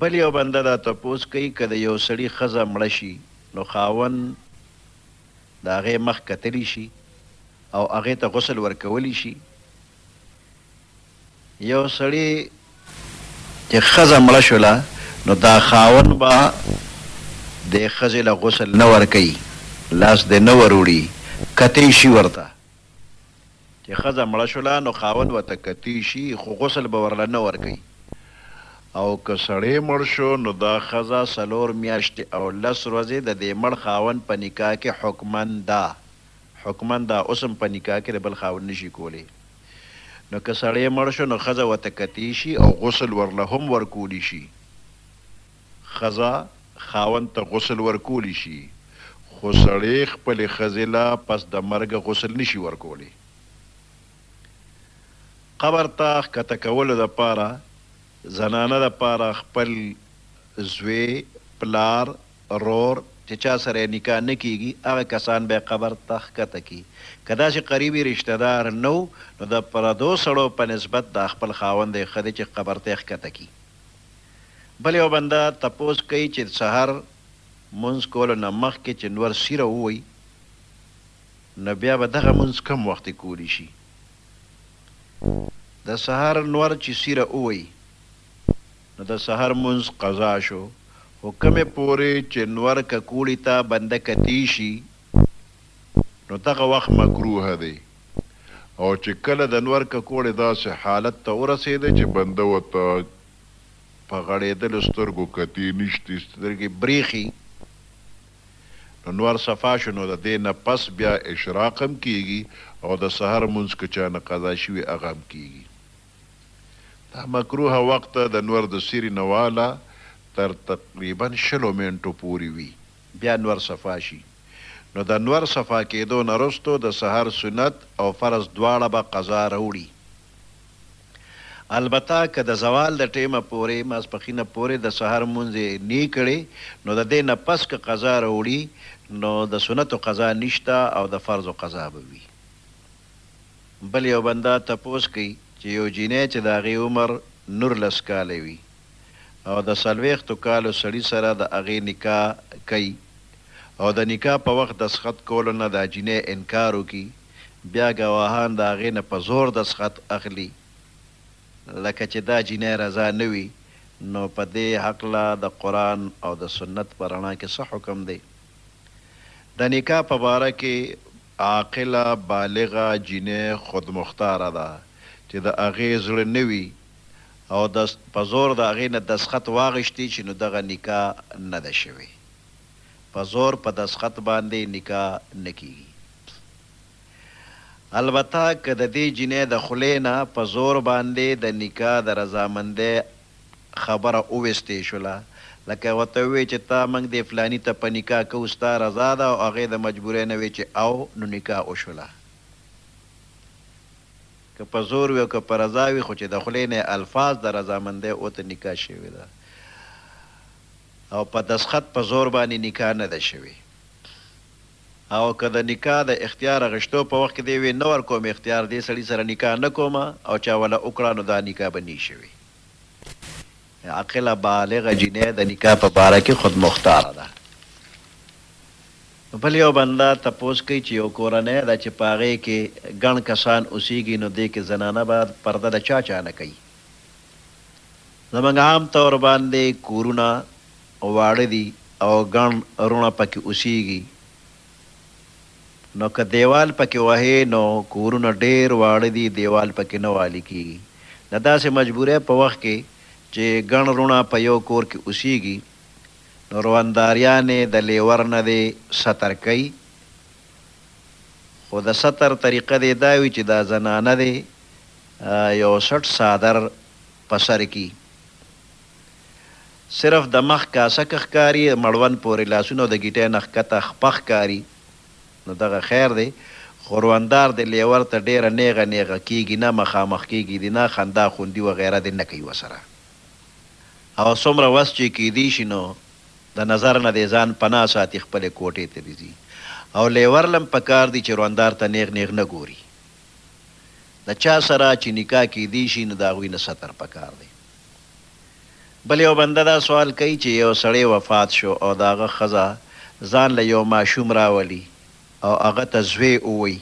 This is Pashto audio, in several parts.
بل یو بنده دا تپوس کوي که د یو سړي ښځه مړه شي نو خاوند د هغې مخ کتلی شي او هغې ته غسل ورکولی شي؟ یو سړي چې ښځه مړه شوله نو دا خاوند به دې ښځې له غسل نه ورکوي، لاس دې نه وروړي، کتی شي ورته. چې ښځه مړه شوله نو خاوند ورته کتي شي خو غسل به ورله نه ورکوي او که سړی مړ شو نو دا ښځه څلور میاشتې او لس ورځې د دې مړ خاوند په نکاح کې حکماً ده حکماً ده اوس هم په نکاح کې د بل خاوند نه شي کولی نو که سړی مړ شو نو ښځه ورته کتي شي او غسل ورله هم ورکولي شي. ښځه خاوند ته غسل ورکولی شي، خو سړی خپلې ښځې له پس د مرګه غسل نه شي ورکولی. قبر ته ښکته کولو لپاره زنانه لپاره خپل زوی، پلار، رور چې چا سره یې نکاح نه کېږي هغه کسان به یې قبر ته ښکته کړي. که داسې قریبي رشته دار نه و نو د پردو سړو په نسبت دا خپل خاوند دی ښه دی چې قبر ته یې ښکته کړي. بل یو بنده تپوس کوي چې دسحر مونځ کولو نه مخکې چې نور سیره ووهي نو بیا به دغه مونځ کوم وخت کولی شي؟ دسحر نور چې سیره ووهي نو دسحر مونځ قضا شو خو کومې پورې چې نور ککوړي ته بنده کتی شي نو دغه وخت مکروه دی. او چې کله د نور ککوړې داسې حالت ته ورسېدې چې بنده ورته په غړېدلو سترګو کتي، نشتي، سترګې برېښي، نو نور صفا شو، نو د دې نه پس بیا اشراق هم کېږي او د سحر لمونځ که چا نه قضا شوي هغه هم کېږي. دا مکروه وخت د نور د سیري نه واله تر تقریباً شلو مېنټو پورې وي. بیا انور صفا شي نو د انور صفا کیدو نه رستو د سحر سنت او فرض دواړه به قضا راوړي البته که د زوال د ټیمه پورې، ماسپښینه پورې، د سحر لمونځ یې نی کړی نو د دې نه پس که قضا راوړي نو د سنتو قضا نشته او د فرضو قضا به وي. بل یو بنده تپوس کوي چې یو جینۍ چې د هغې عمر نورلس کاله وي. او د څلوېښتو کالو سړي سره د هغې نکاح کوي او د نکاح په وخت دستخط کولو نه دا جینۍ انکار وکړي بیا ګواهان د هغې نه په زور دستخط اخلي لکه چې دا جینۍ رضا نه وي نو په دې هکله د قرآن او د سنت په رڼا کې څه حکم دی؟ د نکاح په باره کې عاقله، بالغه، جینۍ خودمختاره ده چې د هغې زړه نه وي. او د په زور د هغې نه دسخط واغشتي چي نو دغه نکاح نه ده شوې په زور په دسخط باندي نکاح نه کيږي البته که د دې جينۍ د خولې نه په زور باندي د نکاح د رضامندۍ خبره وويستې شوله لکه هغه ته ووي چي تا موږ دې فلاني ته په نکاح کوو ستا رضا ده او هغې د مجبورۍ نه وي چي او نو نکاح وشوله. که په زور وي او که په رضا وي خو چې د خولې نه یې الفاظ د رضامندۍ اوته نکاح شوې ده او په دستخط په زور باندې نکاح نه ده شوې او که د نکاح د اختیار اخیشتو په وخت کې دې وي نه ورکوم اختیار دې سړي سره نکاح نه کوم او چا وله وکړه نو دا نکاح به نی شوې. عاقله بالغه جینۍ د نکاح په باره کې خودمختاره ده. نو بل یو بنده تپوس کوي چې یو کورنۍ ده چې په هغې کې ګڼ کسان اوسیږي نو دې کې زنانه به پرده د چا چا نه کوي؟ زموږ عام طور باندې کورونه واړه دي او ګڼ روڼه پکې اوسیږي. نو که دېوال پکې وهې نو کورونه ډېر واړه دي دېوال پکې نه والي کېږي د داسې مجبورۍ په وخت کې چې ګڼ وروڼه په يو کور کې اوسېږي نو رونداريان يې د لېور نه دې ستر کوي خو د ستر طريقه دې دا وي چې دا زنانه دې يو څټ څادر په سر کړي. صرف د مخ کاسک ښکاري، مړوند پورې لاسونه او د ګیټۍ نه ښکته خپه ښکاري، نو دغه خیر دی، خو رواندار دې لېور ته ډېره نېغه نېغه کېږي نه، مخامخ کېږي دې نه، خندا خوندي وغیره دې نه کوي ورسره او څومره وس چې کېدی شي نو د نظر نه دې ځان پناه ساتي، خپلې کوټې ته دې ځي او لېور له هم په کار دي چې رواندار ته نېغ نېغ نه ګوري، له چا سره چې نکاح کېدی شي نو د هغوی نه ستر په کار دی. بل یو بنده دا سوال کوي چې یو سړی وفات شو او د هغه ښځه ځان له یو ماشوم راولي او هغه ته زوی اووي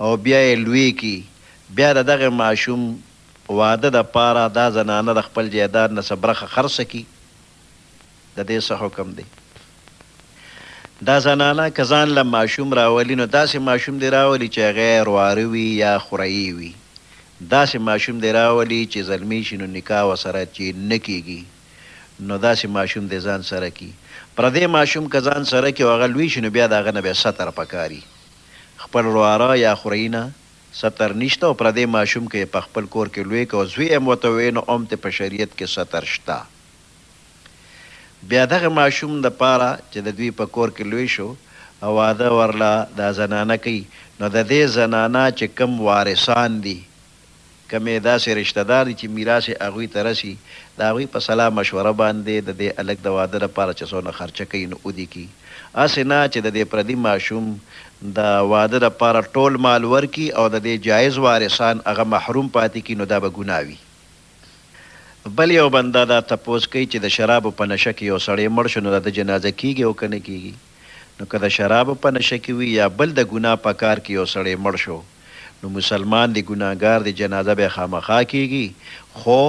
او بیا یې لوی کړي بیا د دغه ماشوم واده د پاره دا زنانه د خپل جایداد نه څه برخه خرڅه کړي؟ ددې څه حکم دی دا زنانه که ځان له ماشوم راولي نو داسې ماشوم دې راولي چې هغه رواره وي یا خوريي وي داسې ماشوم دې راولي چې زلمی شي نو نکاح ورسره چې نه کېږي نو داسې ماشوم دې ځان سره کړي پردی ماشوم که ځان سره کړي او هغه لوی شي نو بیا د هغه نه بیا ستر پکار وي خپل رواره یا خوريي نه ستر نشته او پردی ماشوم که یې په خپل کور کې لوی کړ او زوی هم ورته وویل نو هم ترې په شریعت کې ستر شته. بیا دغه ماشوم د پاره چې د دوی په کور کې لوی شو او واده ورله دا زنانه کوي نو د دې زنانه چې کوم وارثان دي، کوم یې داسې رشته دار دي چې میراث یې هغوی ته رسي، د هغوی په صلاح مشوره باندې د دې هلک د واده له پاره چې څونه خرچه کوي نو ودې کړي، هسې نه چې د دې پردي ماشوم د واده له پاره ټول مال ورکړي او د دې جایز وارثان هغه محروم پاتې کړي نو دا به ګناه وي. بل یو بنده دا تپوس کوي چې د شرابو په نشه کې یو سړی مړ شو نو د ده جنازه کیږي او که نه کیږي؟ نو که د شرابو په نشه کې وي یا بل د ګناه په کار کې یو سړی مړ شو نو مسلمان دی ګناهګار دی جنازه به یې خامخا کیږي خو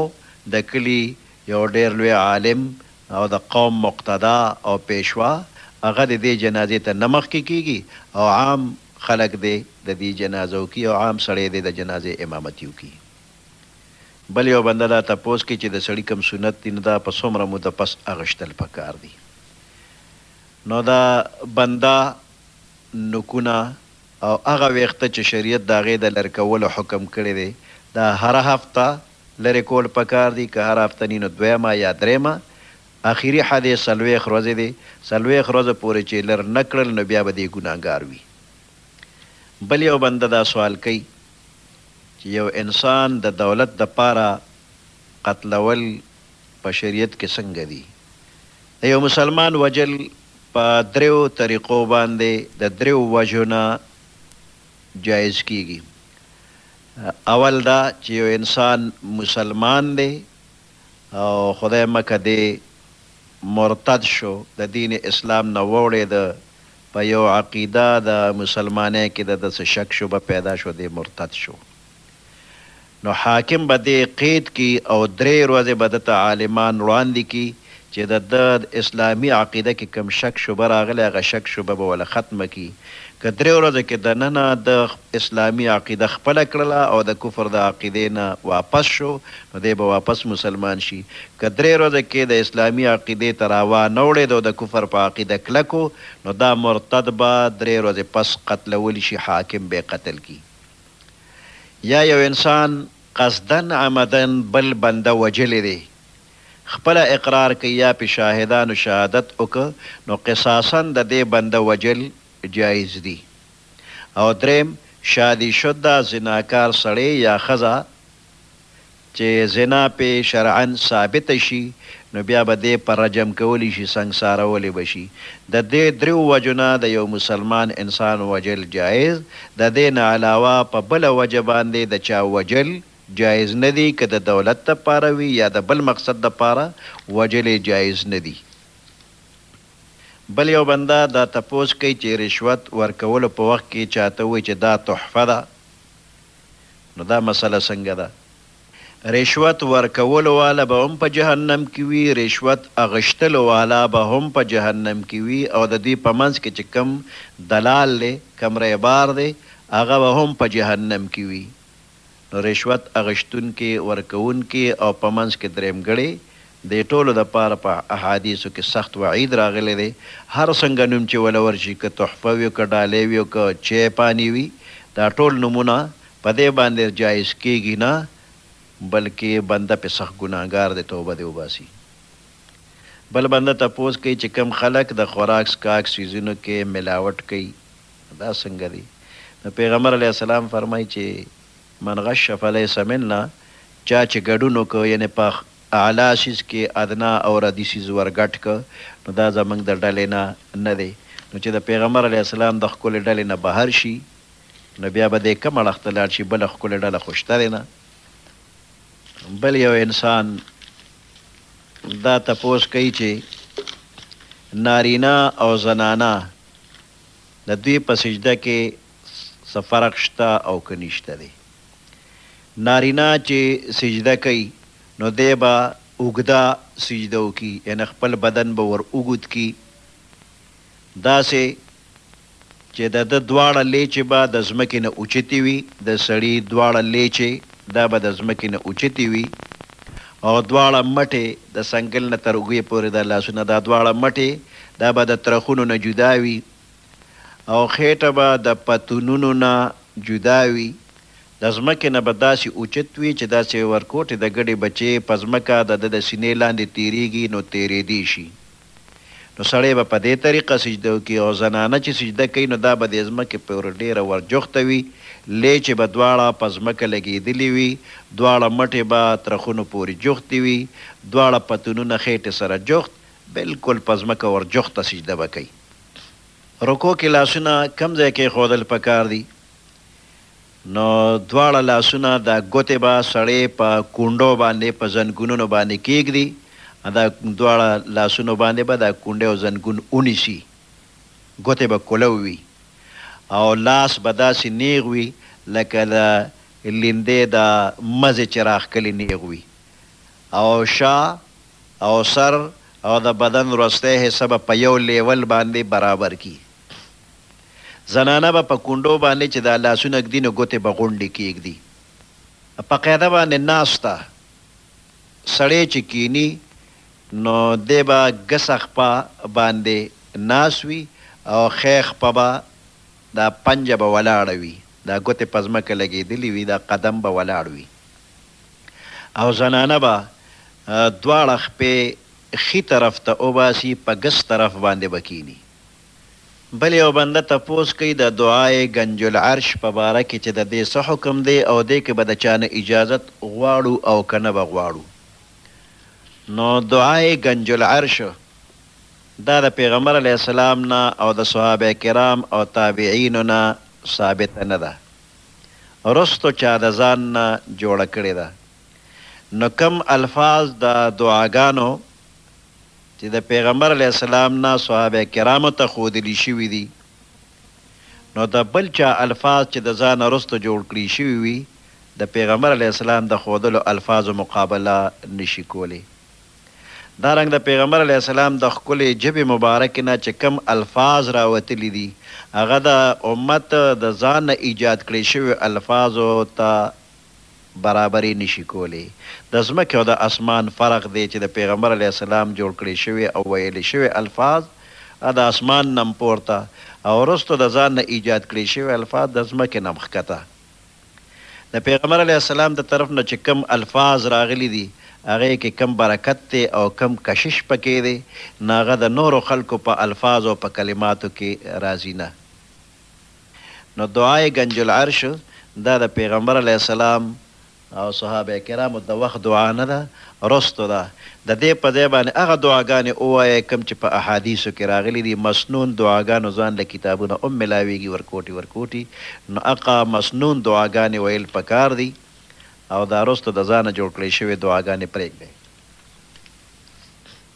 د کلي یو ډیر لوی عالم او د قوم مقتدا او پیشوا هغه د دې جنازې ته نه مخکې کیږي او عام خلک دی د دې جنازه وکړي او عام سړی دی د جنازې امامتي وکړي. بل یو بنده دا تپوس کوي چې د سړي کوم سنت دي نو دا په څومره موده پس اغشتل پکار دي نو د بنده نکونه او هغه ویښته چې شریعت د هغې د لرې کولو حکم کړی دی دا هره هفته لرې کول پکار دي که هره هفته ني نو دویمه یا دریمه اخري حد یې څلوېښت ورځې دی څلوېښت ورځو پورې چې یې لر نه کړل نو بیا به دی ګناهګار وي بل یو بنده دا سوال کوي. چې یو انسان د دولت دپاره قتلول په شریعت کې څنګه دي؟ د یو مسلمان وژل په دریو طریقو باندې د دریو وجهو نه جایز کیږي، اول دا چې یو انسان مسلمان دی او خدای مکه دې مرتد شو، د دین اسلام نه ووړېده، په یو عقیده د مسلمانۍ کې د ده څه شک شبه پیدا شو دی مرتد شو نو حاکم به دی قید کړي او درې ورځې به ده ته عالمان وړاندې کړي چې د ده اسلامي عقیده کې کوم شک شبه راغلی هغه شک شبه به ورله ختمه کړي که درې ورځو کې دننه ده اسلامي عقیده خپله کړله او د کفر د عقیدې نه واپس شو نو دی به واپس مسلمان شي که درې ورځې کې د اسلامي عقیدې ته راوا نه وړېد او د کفر په عقیده کلک و نو دا مرتد به درې ورځې پس قتلول شي حاکم به یې قتل کړي یا یو انسان قصداً عمداً بل بنده وژلی دی خپله اقرار کوي یا پرې شاهدانو شهادت وکړ نو قصاصاً د دې بنده وژل جایز دي او درېیم شادي شده زناکار سړی یا ښځه چي زنا پي شرعاً ثابته شي نو بيا به دي په رجم کولي شي سنګسارولي به شي ددي دريو وجو نه د يو مسلمان انسان وژل جائز ددي نه علاوه په بله وجه باندي د چا وژل جائز نه دي که د دولت د پاره وي يا د بل مقصد د پاره وژل يې جائز نه دي بل يو بنده دا تپوس کوي چي رشوت ورکولو په وخت کي چاته ووايي چي دا تحفه ده. نو دا مسله څنګه ده رشوت ورکولو واله به هم په جهنم کې وي رشوت اغشتلو والا به هم په جهنم کې وي او د دوی په منځ کې چې کوم دلال دی کوم رهبار دی هغه به هم په جهنم کې وي نو رشوت اغشتونکي ورکوونکي او په منځ کې دریم ګړی دې ټولو د پاره په احادیثو کې سخت وعید راغلی دی، هر څنګه نوم چې وله ورشي، که تحفه وي او که ډالۍ وي او که چای پاني وي، دا ټول نومونه په دې باندې جایز کیږي نه، بلکې بنده پرې سخت ګناهګار دی، توبه دې وباسي. بل بنده تپوس کوي چې کوم خلک د خوراک څښاک څیزونو کې ملاوټ کوي، دا څنګه دي؟ نو پیغمبر علیه السلام فرمایي چې، من غش فلیس منا، چا چې ګډون وکړ، یعنې په اعلی څیز کې ادنی او ردی څیز ور ګډ کړ نو دا زمونږ د ډلې نه نه دی، نو چې د پیغمبر علیه السلام د ښکلې ډلې نه بهر شي نو بیا به دی کوم اړخ ته لاړ شي، بله ښکلې ډله خو شته دی نه؟ بل یو انسان دا تپوس کوي چې نارینه او زنانه د دوی په سجده کې څه فرق شته او که نشته دی نارینه چی سجده کوي نو دی به اوږده سجده وکړي یعنی خپل بدن به ور اوږد کړي داسې چی د ده دواړه لیچې به د ځمکې نه اوچتې وي د سړي دواړه لیچې دا به د ځمکې نه اوچتې وي او دواړه مټې د څنګل نه تر اوږې پورې دا لاسونه دا دواړه مټې دا به د ترخونو نه جدا وي او خېټه به د پتونونو نه جدا وي، د ځمکې نه به داسې اوچت وي چې داسې ورکوټې د ګډې بچې په ځمکه د ده د سینې لاندې تېرېږي نو تېرېدی شي. نو سړی به په دې طریقه سجده وکړي او زنانه چې سجده کوي نو دا به د ځمکې پر ډېره ورجوخته وي، لېچې به دواړه په ځمکه لګېدلي وي، دواړه مټې به ترخونو پورې جوختې وي، دواړه پتونونه خېټې سره جوخت، بلکل په ځمکه ورجوخته سجده به کوي. رکوع کې لاسونه کوم ځای کېښودل پکار دي؟ نو دواړه لاسونه دا ګوتې به سړی په کونډو باندې په زنګونونو باندې کېږدي او دا دواړه لاسونو باندې به دا کونډې او زنګون ونیسي ګوتې به کولو وي او لاس به داسې نیغ وي لکه د لیندې د مزې چې راښکلې نیغ وي. او شا او سر او د بدن وروستۍ حصه به په یو لیول باندې برابر کړي. زنانه به په کونډو باندې چې دا لاسونه ږدي نو ګوتې به غونډې کېږدي. په قاعده باندې ناسته، سړی چې کېني نو دی به ګسه خپه باندې ناست وي او ښی خپه به دا پنجه به ولاړه وي، دا ګوتې په ځمکه لګېدلې وي، دا قدم به ولاړ وي. او زنانه به دواړه خپې ښي طرف ته اوباسي په ګس طرف باندې به کیني بل یو بنده تپوس کوي د دعاء ګنج العرش په باره کې چې ددې څه حکم دی او دې کې به د چا نه اجازت غواړو او که نه به غواړو نو دعاء ګنج العرش دا د پیغمبر علیه السلام نه او د صحابه کرام او تابعینو نه ثابته نه ده. وروسته چا د ځان نه جوړه کړې ده نو کوم الفاظ د دعاګانو چې د پېغمبر علیه السلام نه صحابه کرامو ته ښودلي شوي دي نو د بل چا الفاظ چې د ځانه وروسته جوړ کړي شوي وي د پېغمبر علیه السلام د ښودلو الفاظو مقابله نشي کولې. دا رنګ د پيغمبر عليه السلام د ښکلې ژبې مبارکې نه چې کوم الفاظ راوتلي دي هغه د امت د ځان نه ايجاد کړې شويو الفاظو ته برابرې نه شي کولې. د ځمکې او د اسمان فرق دی چې د پيغمبر عليه السلام جوړ کړې شوې او ويلې شوې الفاظ د اسمان نه هم پورته او وروسته د ځان نه ايجاد کړې شوې الفاظ د ځمکې نه هم ښکته د پيغمبر عليه السلام د طرف نه چې کوم الفاظ راغلي دي هغه کې کوم برکت دی او کوم کشش پکې دی نو هغه د نورو خلکو په الفاظو او په کلماتو کې راځي نه نو دعاي ګنج العرش دا د پيغمبر عليه السلام او صحابه کرامو د وخت دعا نه ده وروسته ده د دې په ځای باندې هغه دعاګانې ووایه کوم چې په احادیثو کې راغلي دي، مسنون دعاګانو ځان له کتابونه هم ملاویږي ورکوټي ورکوټي نو هغه مسنون دعاګانې ویل پکار دي او دا وروسته د ځانه جوړ کړې شوې دعاګانې پریږدی.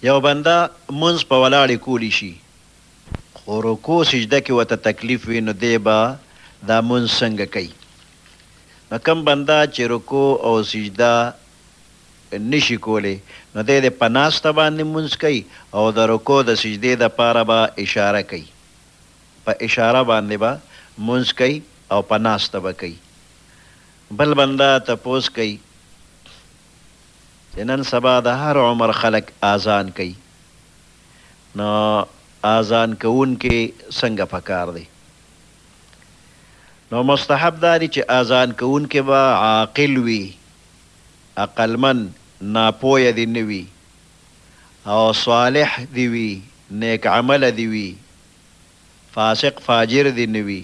یو بنده مونځ په ولاړې کولی شي خو رکوع سجده کې ورته تکلیف وي نو دی به دا مونځ څنګه کوي؟ نو کوم بنده چې رکوع او سجده نه شي کولی نو دی د په ناسته باندې لمونځ کوي او د رکوع د سجدې د پاره به اشاره کوي په اشاره باندې به لمونځ کوي او په ناسته به کوي بل بنده تپوس کوي چې نن سبا د هر عمر خلک آذان کوي نو آذان کوونکي څنګه پکار دی نو مستحب دا دی چې آذان کوونکي به عاقل وي عقلمن ناپوه دې نه وي او صالح دې وي نېک عمله دې وي فاسق فاجر دې نه وي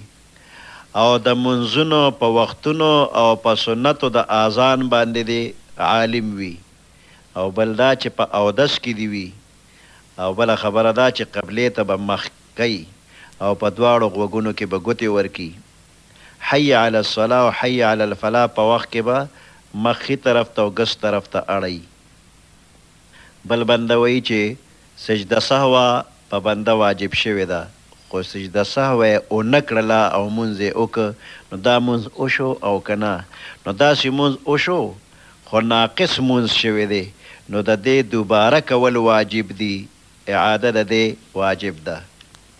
او د مونځونو په وختونو او په سنتو د آذان باندې دې عالم وي او بل دا چې په اودس کې دې وي او بله خبره دا چې قبلې ته به مخ کوي او په دواړو غوږونو کې به ګوتې ورکړي حي علی الصلاة او حي علی الفلاح په وخت کې به مخ ښي طرف ته او ګس طرف ته اړوي. بل بنده وایي چې سجده سهوه په بنده واجب شوې ده خو سجده سهوه یې ونه کړله او مونځ یې وکړ نو دا مونځ وشو او که نه؟ نو داسې مونځ وشو خو ناقص مونځ شوی دی نو د دې دوباره کول واجب دي، اعاده د دې واجب ده.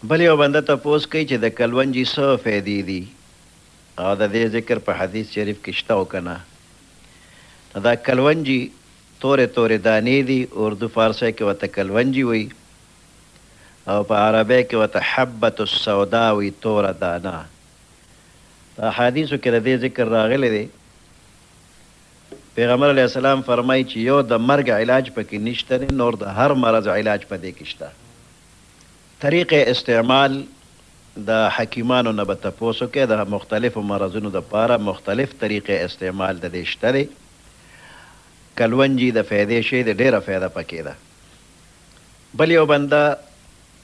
بل یو بنده تپوس کوي چې د کلونجي څه فیدې دي او د دې ذکر په حدیث شریف کې شته او که نه؟ نو دا کلونجي تورې تورې دانې دي، اردو فارسۍ کې ورته کلونجي وایي او په عربۍ کې ورته حبة السوداء وایي، توره دانه. په احادیثو کې د دې ذکر راغلی دی، پیغمبر علیه السلام فرمایي چې یو د مرګ علاج په کې نشته دی، نور د هر مرض علاج په دې کې شته. طریق استعمال، د حکیمانو نه به تپوس وکړئ، د مختلفو مرضونو د پاره مختلف طریق استعمال د دې شته دی. کلونجی د فیدې شی دی، ډیره فیده پکې ده. بل یو بنده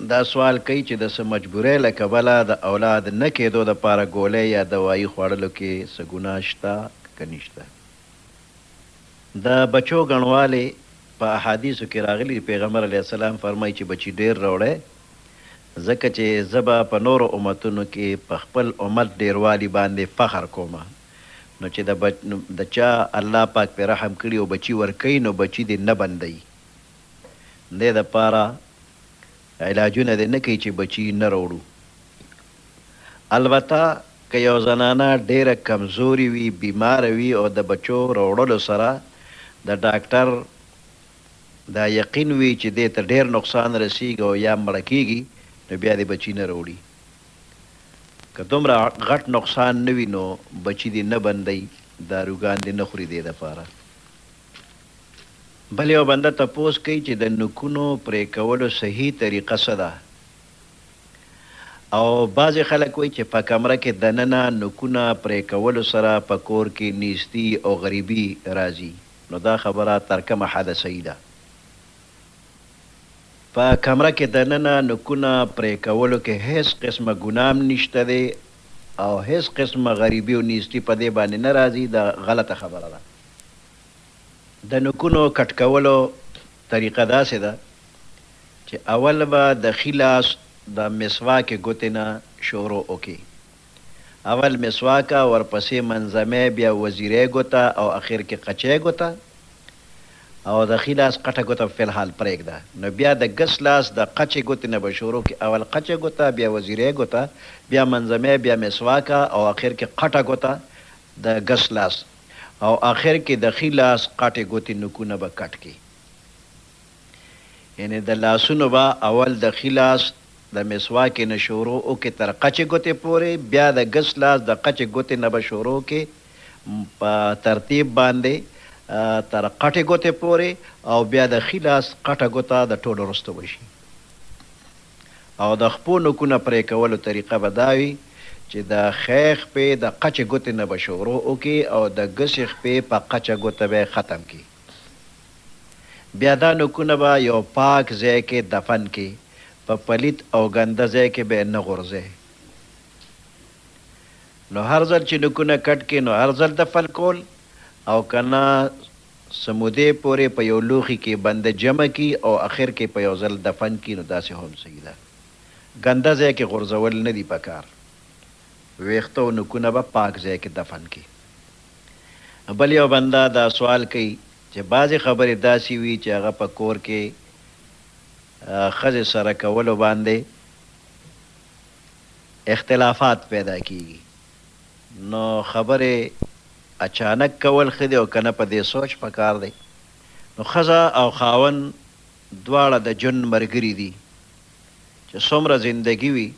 دا سوال کوي چې د څه مجبورۍ له کبله د اولاد نه کیدو د پاره ګولۍ یا دوايي خوړلو کې څه ګناه شته که نشته؟ د بچو ګڼوالی، په احادیثو کې راغلي دي، پیغمبر علیه السلام فرمایي چې بچي ډېر راوړئ، ځکه چې زه به په نورو امتونو کې په خپل امت ډېروالي باندې فخر کوم، نو چې د چا الله پاک پرې رحم کړي او بچي ورکوي، نو بچي دې نه بندوي، دې لپاره علاجونه دی نه کوي چی بچی نه راوړو البته که یو زنانه ډیره کمزوری وی بیماره وی او د بچو راوړلو سره د ډاکټر دا یقین وی چی دی ته ډیر نقصان رسیږی او یا مړه کیږی نو بیا دی بچی نه راوړي که دومره غټ نقصان نه وی نو بچی دی نه بندی داروګان دی نه خوری دی لپاره بل یو بنده تپوس کوي چې د نوکونو پرې کولو صحیح طریقه څه ده؟ او بعضې خلک وایي چې په کمره کې دننه نوکونه پرې کولو سره په کور کې نیستي او غریبي راځي نو دا خبره تر کومه حده صحیح ده؟ په کمره کې دننه نوکونه پرې کولو کې هیڅ قسمه ګناه هم نشته دی او هیڅ قسمه غریبي او نیستي په دې باندې نه راځي دا غلطه خبره ده. د نوکونو کټ کولو طریقه داسې ده چې اول به د ښي لاس د مسواکې ګوتې نه شروع وکړي. اول مسواکه، ورپسې منځمې، بیا وزیرې ګوته او اخر کې قچې ګوته او د ښي لاس قټه ګوته به فی الحال پرېږده. نو بیا د ګس لاس د قچې ګوتې نه به شروع کړي، اول قچه ګوته، بیا وزیرې ګوته، بیا منځمې، بیا مسواکه او اخر کې قټه ګوته د ګس لاس. او اخر کې د ښي لاس قټې ګوتې نوکونه به کټ کې یعنې د لاسونو به اول د ښي لاس د مسواکې نه شروع اوکې تر قچې ګوتې پورې بیا د ګس لاس د قچې ګوتې نه به شروع کې په ترتیب باندې تر قټې ګوتې پورې او بیا د ښي لاس قټه ګوته د ټولو وروسته وشي. او د خپو نوکونه پرې کولو طریقه به دا وي چې د ښۍ خپې د قچې ګوتې نه به شروع وکړي او د ګسې خپې په قچه ګوته به یې ختم کړي. بیا دا نوکونه به یو پاک ځای کې دفن کړي، په پلیت او ګنده ځای کې به یې نه غورځي. نو هر ځل چې نوکونه کټ کړي نو هر ځل دفن کول او که نه څه مودې پورې په یو لوښي کې بنده جمع کړي او اخر کې په یو ځل دفن کړي نو داسې هم صحیح ده. ګنده ځای کې غورځول نه دي پکار. وېښته او نوکونه به پاک ځای کې دفن کړي. بل یو بنده دا سوال کوي چې بعضې خبرې داسې وي چې هغه په کور کې ښځې سره کولو باندې اختلافات پیدا کېږي. نو خبرې اچانک کول ښه دي او کنه په دې سوچ پکار دی نو ښځه او خاوند دواړه د ژوند مرګري دي چې څومره زندګي وي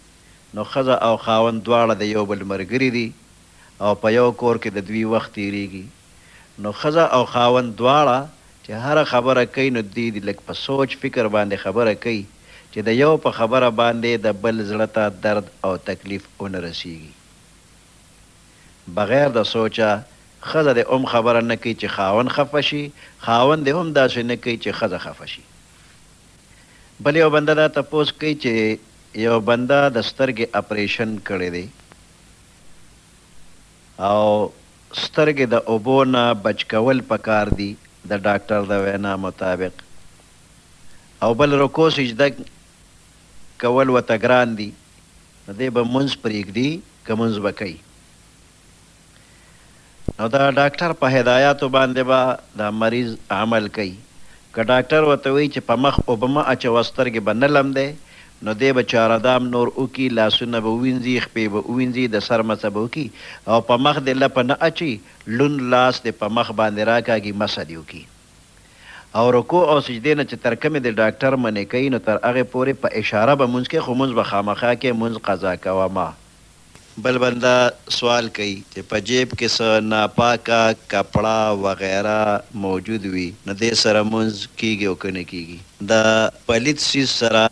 نو ښځه او خاوند دواړه د یو بل مرګري دي او په یو کور کې د دوی وخت تیریږي نو ښځه او خاوند دواړه چې هره خبره کوي نو دوی دې لږ په سوچ فکر باندې خبره کوي. چې د یو په خبره باندې د بل زړه ته درد او تکلیف ونه رسیږي. بغیر د سوچه ښځه دې هم خبره نه کوي چې خاوند خفه شي، خاوند دې هم داسې نه کوي چې ښځه خفه شي. بل یو بنده دا تپوس کوي چې یو بنده د سترګې اپریشن کړی دی او سترګې د اوبو نه بچ کول پکار دي، د ډاکټر د وینا مطابق، او بل رکوع سجده کول ورته ګران دي نو دی به مونځ پريږدي که مونځ به کوي نو د ډاکټر په هداياتو باندې به دا مريض عمل کوي که ډاکټر ورته وي چې په مخ اوبه مه اچوه سترګې به نه لمدې نو دی به چاردام نور وکړي لاسونه به ووينځي خپې به ووينځي د سر مڅه به وکړي او په مخ دې لپه نه اچي لوند لاس دې په مخ باندې راکاږي مسح دې وکړي. او رکوع او سجدې نه چې تر کومې دې ډاکټر منع کوي نو تر هغې پورې په اشاره به مونځ کوې خو مونځ به خامخا کوې مونځ قضا کوه مه. بل بنده سوال کوي چې په جیب کې څه ناپاکه کپړه وغیره موجود وي نو دې سره مونځ کیږي او که نه کیږي؟ د پلیت څیز سره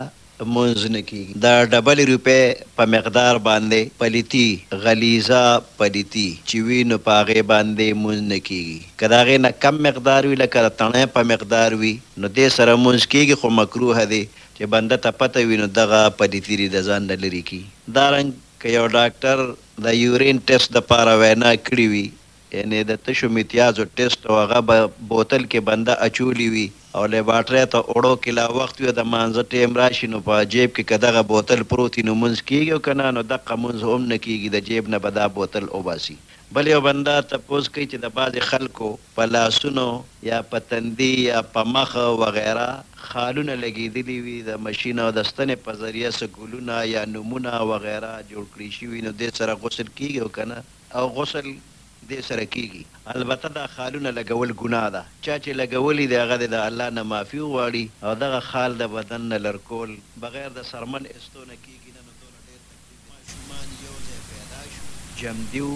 لمونځ نه کیږي د ډبلې روپۍ په مقدار باندې پلیتي غلیظه پلیتي چې وي نو په هغې باندې لمونځ نه کیږي که د هغې نه کم مقدار وي لکه د تڼۍ په مقدار وي نو دې سره لمونځ کیږي خو مکروه دې چې بنده ته پته وي نو دغه پلیتي دې د ځان نه لرې کړي دا رنګ که یو ډاکټر د یورین ټیسټ د پاره وینا کړي وي یعنې د تشو متیازو ټیسټ او هغه به بوتل کې بنده اچولي وي او لباټرۍ ته اوړو کې لا وخت وي او د مانځه ټیم راشي نو په جیب کې که دغه بوتل پروت وي نو مونځ کیږي او که نه نو دقه مونځ هم نه کیږي د جیب نه به دا بوتل اوباسي بل یو بنده تپوس کوي چې د بعضې خلکو په لاسونو یا په تندي یا په مخ وغیره خالونه لګیدلي وي د مشین او د ستنې په ذریعه څه ګلونه یا نومونه وغیره جوړ کړي شوي نو دې سره غسل کیږي او که نه. او غسل دې سره کېږي. البته دا خالونه لګول ګناه ده، چا چې لګولي دي هغه دې د الله نه معافي وغواړي او دغه خال د بدن نه لرکول بغیر د څرمن اېستو نه کېږي نه نو دونه ډېر تکلیف دې نشته. ماشومان یو ځای پیدا شو، جمدیو،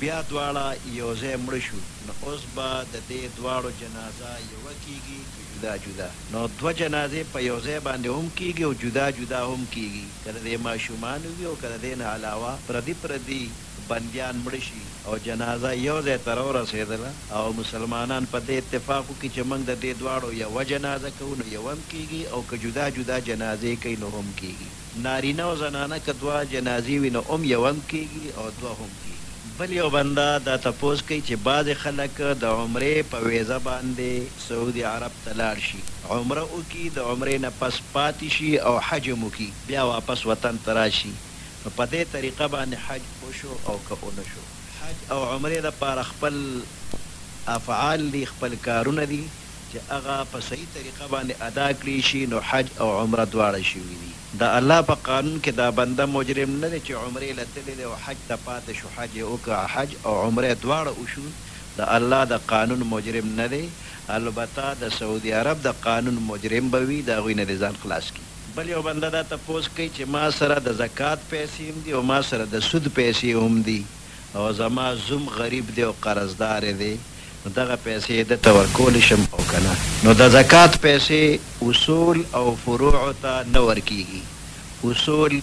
بیا دواړه یو ځای مړه شو، نو اوس به د دې دواړو جنازه یوه کېږي که جدا جدا؟ نو دوه جنازې په یو ځای باندې هم کېږي او جدا جدا هم کېږي، که د دې ماشومانو وي او که د دې نه علاوه پردي پردي. بندیان مړه شي او جنازه یو ځای ته راورسېدله او مسلمانان په دې اتفاق وکړي چې موږ د دې دواړو یوه جنازه کوو نو یوه هم کېږي او که جدا جدا جنازې کوي نو هم کېږي. نارینه او زنانه که دوه جنازې وي نو هم یوه هم کېږي او دوه هم کېږي. بل یو بنده دا تپوس کوي چې بعضې خلک د عمرې په وېزه باندې سعودي عرب ته لاړ شي، عمره وکړي، د عمرې نه پس پاتې شي او حج هم وکړي، بیا واپس وطن ته راشي، نو په دې طریقه باندې حج وشو او که ونه شو. حج او عمرې لپاره خپل افعال دي، خپل کارونه دي چې هغه په صحیح طریقه باندې ادا کړې شي نو حج او عمره دواړه شوي دي. د الله په قانون کې دا بنده مجرم نه دی چې عمرې له تللی دی او حج ته پاتې شو، حج یې وکړ، حج او عمره دواړه وشو، د الله د قانون مجرم نه دی، البته د سعودي عرب د قانون مجرم به وي، د هغوی نه دې ځان خلاص کړي. بل یو بنده دا تپوس کوي چې ما سره د زکات پیسې هم دي او ما سره د سود پیسې هم دي او زما زوم غریب دی او قرضدار دی نو دغه پیسې یې ده ته ورکولی شم او که نه؟ نو د زکات پیسې اصول او فروعو ته نه ورکیږي، اصول.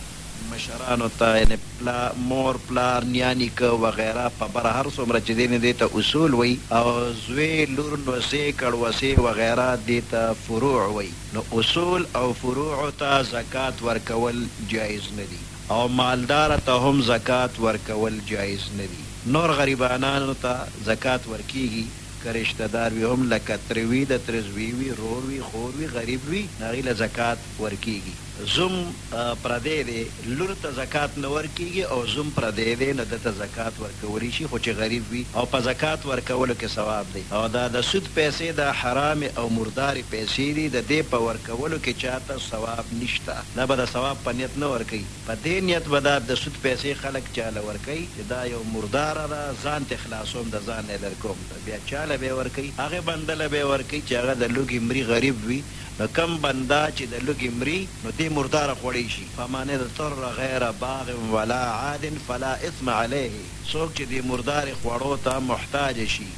مشرانو ته یعنې پلا، مور، پلار، نیا، نیکه وغیره په بره هر څومره چې ځېنې دې ته اصول وایي او زوی، لور، نوزې، کړوسې وغیره دې ته فروع وایي نو اصول او فروعو ته زکات ورکول جایز نه دي او مالدار ته هم زکات ورکول جایز نه دي نور غریبانانو ته زکات ورکېږي که رشته دار وي هم لکه تره وي د تره زوی وي رور وي خور وي غریب وي نو هغوی له زکات ورکیږي. زوم پردی دی لور ته زکات نه ورکیږي او زوم پردی دی نو ده ته زکات ورکولی شي خو چې غریب وي او په زکات ورکولو کې ثواب دی او دا د سود پیسې دا حرامې او مردارې پیسې دي د دې په ورکولو کې چا ته ثواب نشته دا به د ثواب په نیت نه ورکوي په دې نیت به دا د سود پیسې خلک چا له ورکوي چې دا یو مرداره ده ځان ترې خلاصوم د ځان نه یې لرې کوم نو بیا چا له به یې ورکوي هغه بنده له به یې ورکوي چې هغه د لوږې مري غریب وي نو کوم بنده چې د لوږې مري نو دې مرداره خوړی شي، فمن اضطر غیر باغ ولا عاد فلا اثم علیه، څوک چې دې مردارې خوړو ته محتاج شي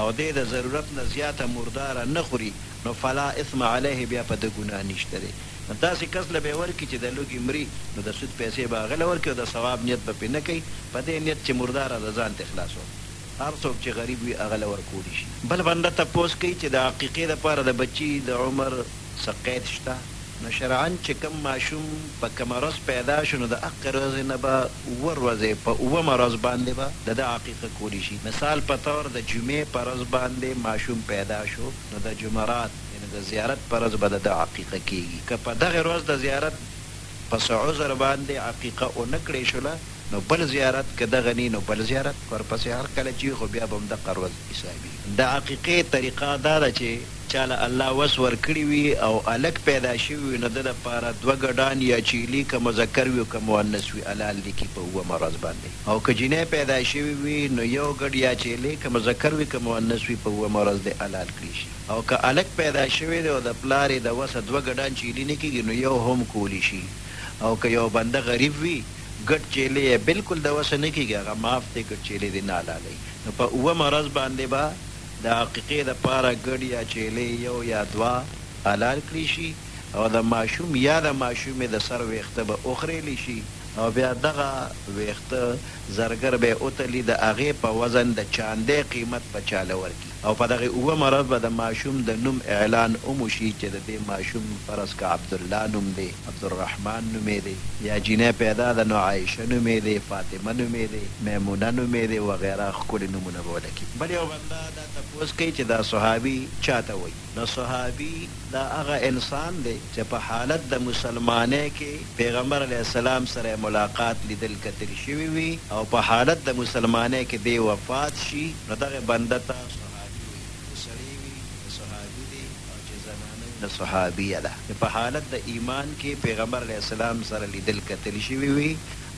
او دی د ضرورت نه زیاته مرداره نه خوري نو فلا اثم علیه بیا په ده ګناه نشته دی، نو داسې کس له به یې ورکړي چې د لوږې مري نو د سود پیسې به هغه له ورکړي او د ثواب نیت به پرې نه کوي په دې نیت چې مرداره د ځان ترې خلاصوم. هر څوک چی غریب وی هغه له ورکولی شی بل بنده تپوس کوی چی د عقیقی لپاره د بچی د عمر څه قید شته نو شرعاً چی کوم ماشوم په کومه ورځ پیدا شو نو د هغه ورځی نه به اووه ورځی په اوومه ورځ باندی به د ده عقیقه کولی شی مثال په طور د جمعی په ورځ باندی ماشوم پیدا شو نو د جمرات یعنی د زیارت په ورځ به د ده عقیقه کیږی که په دغی ورځ د زیارت په څه عذر باندی عقیقه اونه کړی شوله نو بل زیارت که دغه نی نو بل زیارت ورپسې هر کله چی خو بیا به هم دقه روځ حسابیږی. د عقیقې طریقه دا ده چې چاله الله وس ورکړي وي او هلک پیدا شوی وي نو ده دپاره دوه ګډان یا چیلي که مذکر وي او که مؤنث وي حلال دي کي په اوومه ورځ باندې او که جینۍ پیدا شوی وي نو یو ګډ یا چیلې که مذکر وي که مؤنث وي په اوومه ورځ دې حلال کړي شي او که هلک پیدا شوی دی او د پلار یې د وسه دوه ګډان چیلي نه کیږي نو یو هم کولی شي او که یو بنده غریب وي ګډ چيلې يې بلکل د وسه نه کيږي هغه معاف دی ګډ چيلې دې نه حلالوي نو په اوومه ورځ باندې به د عقيقې د پاره ګډ يا چيلې يو يا دوه حلال کړي شي او د ماشوم يا د ماشومې د سر ويښته به وخريلي شي او بيا دغه ويښته زرګر به يې وتلي د هغې په وزن د چاندې قيمت به چاله ورکړي. او په دغه اووه مه ورځ به د ماشوم د نوم اعلان هم وشي چې د دې ماشوم فرض که عبدالله نوم دی، عبدالرحمن نوم یې دی، یا جینۍ پیدا ده نو عایشه نوم یې دی، فاطمه نوم یې دی، میمونه نوم یې دی وغیره ښکلي نومونه به ولکي. بل یو بنده دا تپوس کوي چې دا صحابي چاته وایي؟ د صحابي دا هغه انسان دی چې په حالت د مسلمانۍ کې پيغمبر عليه السلام سره يې ملاقات ليدل کتل شوي وي او په حالت د مسلمانۍ کې دی وفات شي نو دغه بنده ته صحابي ويل کيږي چې سړی وي نو صحابي دی او چې زنانه وي نو صحابيه ده چې په حالت د ايمان کې پيغمبر عليه السلام سره ليدل کتل شوي وي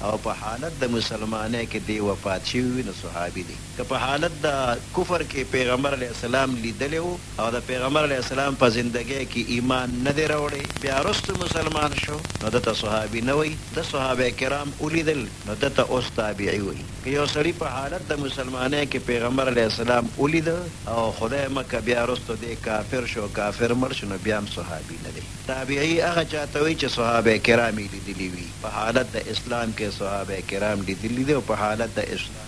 او په حالت د مسلمانۍ کې دی وفات شوي وي نو صحابي دی. که په حالت د کفر کې پيغمبر عليه السلام ليدلی وو او د پيغمبر عليه السلام په زندګۍ کې ايمان نه دی راوړی بيا وروسته مسلمان شو نو ده ته صحابي نه وايي ده صحابه کرام وليدل نو ده ته اوس تابعي وايي که يو سړي په حالت د مسلمانۍ کې پيغمبر عليه السلام وليد او خدای مه که بيا وروسته دی کافر شو کافر مړ شو نو بيا هم صحابي نه دی تابعي هغه چا ته وايي چې صحابه کرام يې ليدلي وي په حالت د اسلام کې صحابه کرام ليدلي دي او په حالت د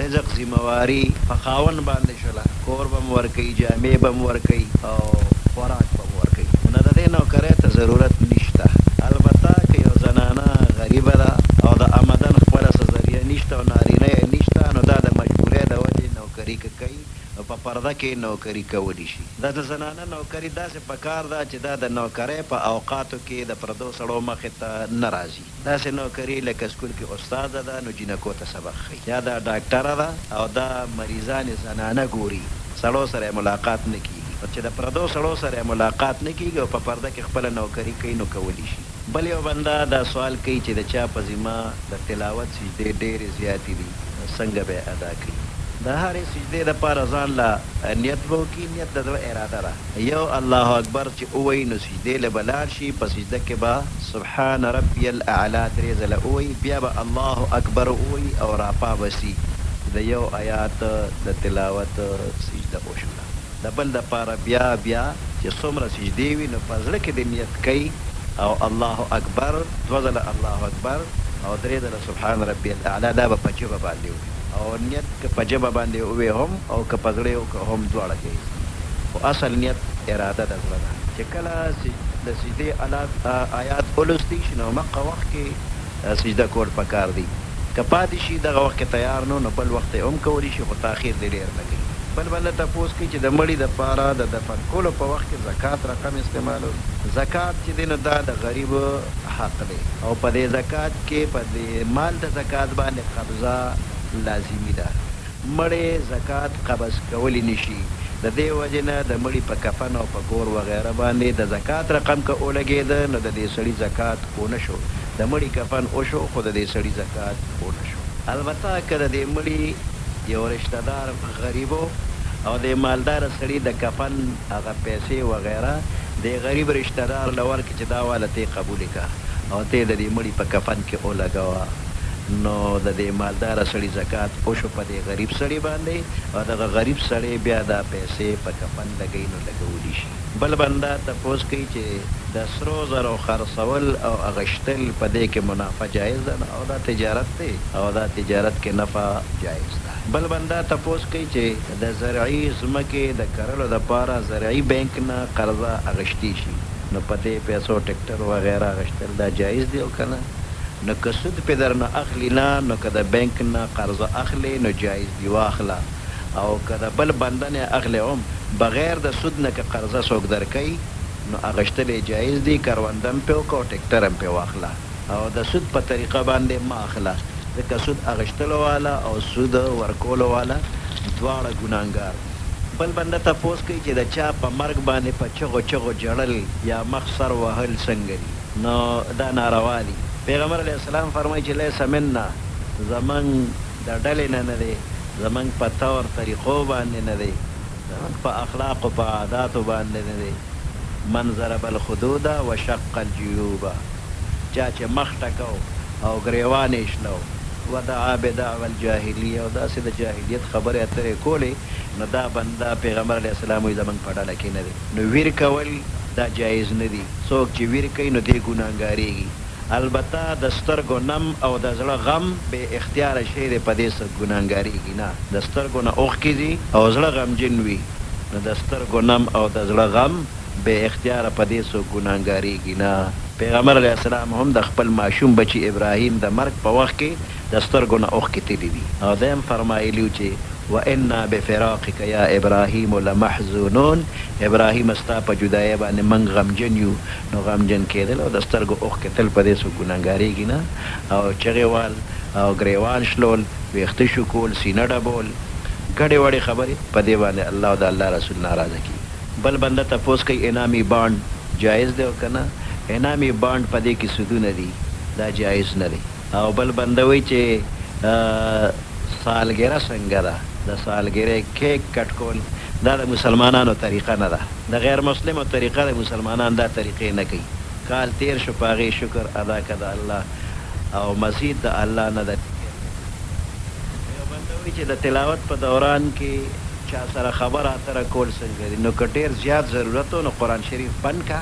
رزق ذمه واري په خاوند باندې شوله، کور به هم ورکوي، جامې به هم ورکوي او خوراک به هم ورکوي، نو د دې نوکرۍ ته ضرورت نشته، البته که یو زنانه غریبه ده او د امدن خپله څه ذریعه نشته او نارینه یې نشته، نو دا د مجبورۍ د وجې نوکري که کوي، نو په پرده کې یې نوکري کولی شي. دا د زنانه نوکري داسې پکار ده چې دا د نوکرۍ په اوقاتو کې د پردو سړو مخې ته نه راځي. داسې نوکري لکه سکول کې استاده ده نو جینکو ته سبق ښيي یا دا ډاکټره ده او دا مریضان یې زنانه ګوري سړو سره یې ملاقات نه کیږي نو چې د پردو سړو سره یې ملاقات نه کیږي او په پرده کې خپله نوکري کوي نو کولی شي. بل یو بنده دا سوال کوي چې د چا په ذمه د تلاوت سجدې ډېرې زیاتې دي نو څنګه به یې ادا کوي؟ د هرې سجدې لپاره ځان له نیت به وکړي، نیت د زړه اراده ده، یو الله اکبر چې ووایي نو سجدې له به لاړ شي په سجده کې به سبحان ربی الاعلی درې ځله ووایی بیا به الله اکبر ووایی او راپا به سی چی د یو ایات د تلاوت سجده وشوله د بل د پاره بیا بیا چی څومره سجدی وی نو په زړه کی دی نیت کۍ او الله اکبر دوه ځله الله اکبر او درې ځله سبحان ربی الاعلی دا به په ژبه باندی ووایی. او نیت که په ژبه باندې ووې هم او که په زړه یې وکړ هم دواړه کوي خو اصل نیت اراده د زړه ده. چې کله د سجدې آیات ولوستي شي نو همغه وخت کې سجده کول پکار دي که پاتې شي دغه وخت کې تیار نو نو بل وخت یې هم کولی شي خو تاخیر دې ډیر نه کوي. بل بنده تپوس کوي چې د مړي د پاره د دفن کولو په وخت کې زکات رقم استعمالوي. زکات چې دی نو دا د غریب حق دی او په دې زکات کې په. مال ته زکات باندې قبضه لازمي ده، مړی زکات قبض کولی نه شي، د دې وجې نه د مړي په کفن او په کور وغیره باندې د زکات رقم که اولګېده نو د دې سړي زکات اونه شو، د مړي کفن اوشو خو د دې سړي زکات اونه شو. البته که د دې مړي یو رشته دار غریب او د مالداره سړي د کفن. هغه پیسې وغیره دې غریب رشته دار له ورکړي چې دا واله تۀ قبولې کړه او تۀ د دې مړي په کفن کې ولګوه نو د دې مالدار سړي زکات وشو په دې غریب سړي باندې او دغه غریب سړی بیا دا پیسې په کفن لګوي نو لګولي شي. بل بنده تپوس کوي چې د سرو زرو خرڅول او اغشتل په دې کې منافع جائز ده نو او دا تجارت دی او دا تجارت کې نفع جائز ده بل بنده تپوس کوي چې د زرعي ځمکې د کرلو لپاره زرعي بانک نه قرضه اخیستې شي، نو په دې پیسو ټکټر وغیره اخیستل دا جایز دي او که نه؟ نو که سود پرې درنه اخلي نه، نو که د بانک نه قرضه اخلې نو جایز دي واخله او که د بل بنده نه اخلې هم بغیر د سود نه که قرضه څوک درکوي نو اخیستل یې جایز دي، کروندم پرې وکړه او ټکټر هم پرې واخله. او د سود په طریقه باندې مه اخله، ځکه سود اخیستلو والا او سود ورکولو والا دواړه ګناهګار دي. بل بنده تپوس کوي چې د چا په مرګ باندې په چغو چغو ژړل یا مخ سر وهل څنګه دي؟ نو دا ناروا دي. پیغمبر علیه السلام فرمایي چې لیس منا، زموږ د ډلې نه نه دی، زموږ په طور طریقو باندې نه دی. د حق په اخلاقو په عاداتو باندې نه دی، من ضرب الخدود و شق الجیوب، چا چې مخ ټکاو او ګریوان یې شلو، و دعا بدعوی الجاهلیه او داسې د جاهلیت خبرې اترې یې کولې، نو دا بنده پیغمبر علیه السلام وایي زموږ په ډله کې نه دی. نو ویر کول دا جایز نه دي، څوک چې ویر کوي نو دی ګناهګارېږي. البته د سترګو نم او د زړه غم بې اختیاره شی دی په دې څوک ګنهګارېږي نه، د سترګو نه اوښکې ځي او زړه غمجن وي نو د سترګو نم او د زړه غم بې اختیاره په دې څوک ګنهګارېږي نه، پیغمبر علیه السلام هم د خپل ماشوم بچي ابراهیم د مرګ په وخت کې د سترګو نه اوښکې تللي دي او ده هم فرمایلي و چې، وانا بفراقک یا ابراهیم لمحزونون، ابراهیمه ستا په جدایۍ باندې موږ غمجن یو، نو غمجن کېدل او د سترګو اوښکې تل په دې څوک ګنهګارېږي نه او چغې وهل او ګرېوان شلول، وېښته شکول، سینه ډبول، ګډې وډې خبرې، په دې باندې الله او د الله رسول ناراضه کېږي. بل بنده تپوس کوي، انعامي بانډ جایز دی او که نه؟ انعامي بانډ په دې کې سودونه دي، دا جایز نه دی. او بل بنده وي چي سالګره څنګه ده د سالګري کيک کټ کول دا د مسلمانانو طريقه نه ده د غير مسلمو طريقه ده مسلمانان دا طريقي نه کوي کال تير شو په هغي شکر ادا که د الله او مزيد د الله نه د ذکر نه وي نو يو بنده وي چي د تلاوت په دوران کي چا سره خبره اتره کول څنګه دي نو که ډير زيات ضرورت وو نو قران شريف بند که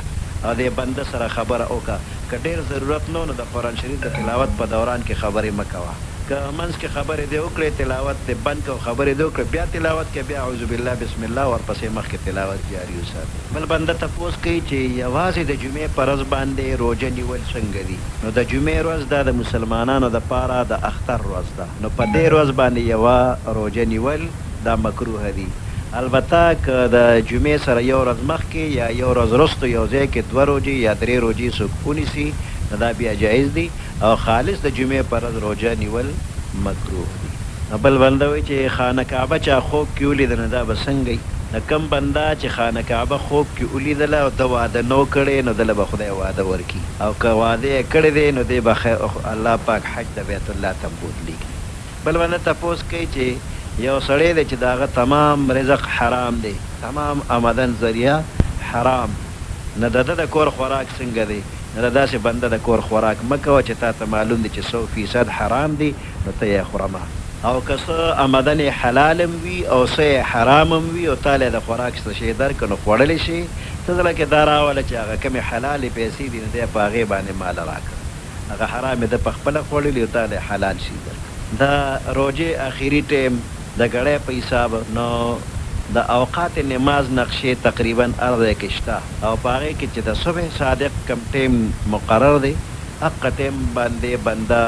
او دي بنده سره خبره اوکه که ډېر ضرورت نه و نو د قرآن شریف د تلاوت په دوران کې خبرې مه کوه. که منځ کې خبرې دې وکړې تلاوت دې بند کړه او خبرې دې وکړې بیا تلاوت کوه بیا اعوذ بالله بسم الله ورپسې مخکې تلاوت جاري وساته. بل بنده تپوس کوي چې یوازې د جمعې په ورځ باندې روژه نیول څنګه دي؟ نو د جمعې ورځ دا د مسلمانانو لپاره د اختر ورځ ده نو په دې ورځ باندې یوه روژه نیول. دا مکروه دي البته که د جمعې سره یو ورځ مخکې یا یو ورځ وروسته یو ځای کې دوه روژې یا درې روژې څوک ونیسي نو دا بیا جایز دي او خالص د جمعې په ورځ روژه نیول مکروه دي. نو بل بنده وایي چې خانه کعبه چا خوب کې ولیده نو دا به څنګه وي؟ نو کوم بنده چې خانه کعبه خوب کې ولیدله او ده واده نه و کړی نو دله به خدای واده ورکړي او که واده یې کړی دی نو دی به الله پاک حج د بیت الله ته بوتلی. بل به نه تپوس کوي چي يو سړی دی چي د هغه تمام رزق حرام دی تمام امدن ذريعه حرام نو د ده د کور خوراک څنګه دی نو د داسي بنده د کور خوراک مه کوه چي تاته معلوم دی چي سو فيصد حرام دی نو ته يې خوره مه او که څه امدن يې حلال هم وي او څه يې حرام هم وي او تاله د خوراک څه شی درکړ نو خوړل يې شې ته زړه کي دا راوله چي هغه کومي حلالي پيسې دي نو دی په هغې باندي ماله راکړه. هغه حرام ده پخپله خوړلي او تاله حلال شي درکړي. د روژې اخري ټایم د ګړۍ په حساب نو د اوقات نماز نقشې تقریباً هر ځای کې شته او په هغې کې چې د صبح صادق کوم ټایم مقرر دی هغه ټایم باندې بنده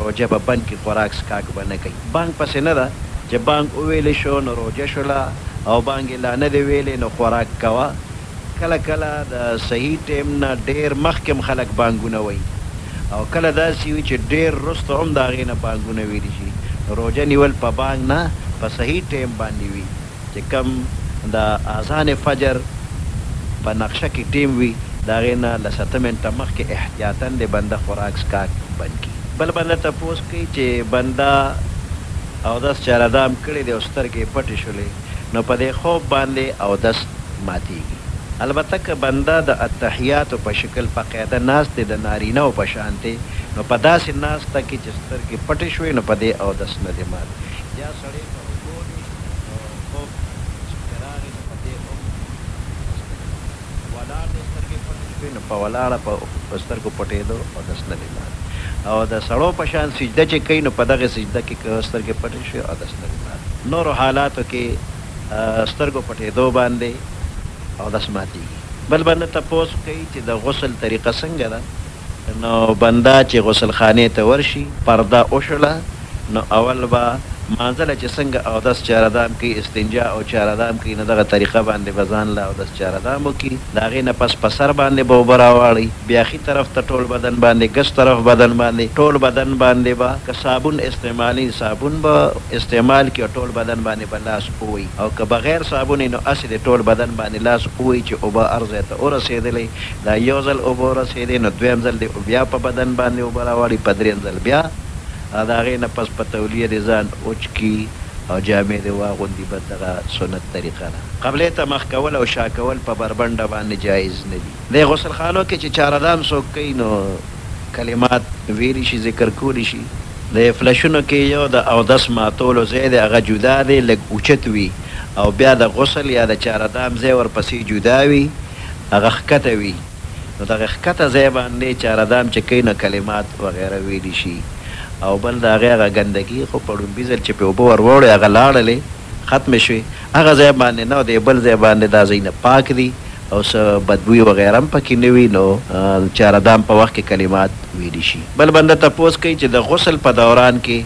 روژه په بند کې خوراک څښاک به نه کوي بانګ پسې نه ده چې بانګ وویل شو نو روژه شوله او بانګ یې لا نه دی ویلی نو خوراک کوه کله کله د سهي ټايم نه ډير مخکې هم خلک بانګونه وايي او کله داسې وي چې ډير وروسته هم د هغې نه بانګونه ويل شي نو روژه نيول په بانګ نه په سهي ټايم باندې وي چې کوم د آذان فجر په نقشه کې ټايم وي د هغې نه لس اته منټه مخکې احتياطاً دې بنده خوراک څکاک بند کړي. بل بنده تپوس کوي چې بنده اودس چا ردام کړی دی او سترګې يې پټې شولې نو په دې خوب باندې اودس ماتېږي. البته که بنده د التحیاتو په شکل په قاعده ناست دی د نارینه وو په شانتې نو په داسې ناسته کې چې سترګې پټې شوې نو په دې اودس نه دی مات. یا سړی په رکوع دی نو خوب چې پرې راغی نو په دې هم اودس نه دی مات. ولاړ دی سترګې پټې شوې نو په ولاړه په په سترګو پټېدو او دس نه بیماري او د سړو په شان سجده چې کوي نو په دغې سجده کې که سترګې پټې شوې او دس نه بیماري نورو حالاتو کې سترګو پټېدو باندې او دس ماتېږي بل به نه تپوس کوي چې د غسل طریقه څنګه ده. نو بنده چې غسل خانې ته ورشي پرده وشله نو اول به مانځله چې څنګه اودس چارادام کوي استنجا او چارادام کوي نو دغه طریقه باندې به ځان له اودس چارادام وکړي د هغې نه پس په سر باندې به اوبه راواړي بیا ښي طرف ته ټول بدن باندې ګس طرف بدن باندې ټول بدن باندې به که صابون استعمالي صابون به استعمال کړي او ټول بدن باندې به لاس ووهي او که بغیر صابونې نو هسې دې ټول بدن باندې لاس ووهي چې اوبه هر ځای ته ورسېدلې دا یو ځل اوبه ورسیدې نو دویم ځل دې بیا په بدن باندې اوبه راوړي په دریم ځل بیا او د هغې نه پس په تولیه دې ځان وچکي او جامې دې واغوندي بس دغه سنت طریقه ده. قبلې ته مخ کول او شا کول په بربنډه باندې جایز نه دي. دې غسل خانو کې چې چاردام څوک کوي نو کلمات ویلی شي ذکر کولی شي. دې فلشونو کې یو د اودس ماتولو ځای دی هغه جدا دی لږ اوچت وي او بیا د غسل یا د چاردام ځای ورپسې جدا وي هغه ښکته وي نو دغه ښکته ځای باندې چاره دام چې کوي نو کلمات وغیره ویلي شي او بل د هغې هغه ګندګي خو په ړومبي ځل چې پرې اوبه ور وړې هغه لاړلې ختمې شوې هغه ځای باندې نه او دې بل ځای باندې دا ځایونه پاک دي او څه بدبوي وغیره هم پکې نه وي نو د چاره دام په وخت کې کلمات ویلي شي بل بنده تپوس کوي چې د غسل په دوران کې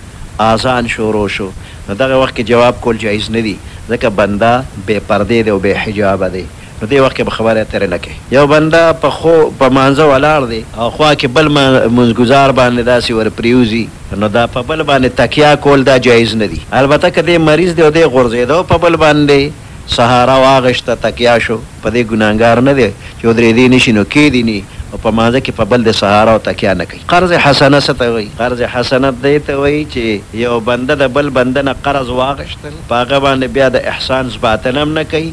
آذان شروع شو نو دغه وخت کې جواب کول جایز نه دي ځکه بنده بې پردې دی او بې حجابه دی په دې وخت کې به خبره ترې نه کوې. یو بنده په خو په مانځه ولاړ دی او خوا کې بل مونځګزار باندې داسې ور پریوځي نو دا په بل باندې تکیه کول دا جایز نه دي البته که دی مریض دی او دی غورځیده او په بل باندې سهاره واغشته تکیه شو په دې ګناهګار نه دی چې ودریدی نه شي نو کیدیني او په مانځه کې په بل دی سهاره او تکیه نه کوي. قرض حسنه څه ته وایي؟ قرض حسنه دې ته وایي چې یو بنده د بل بنده نه قرض واغشتل په هغه باندې بیا د احسان ځباتنه هم نه کوي.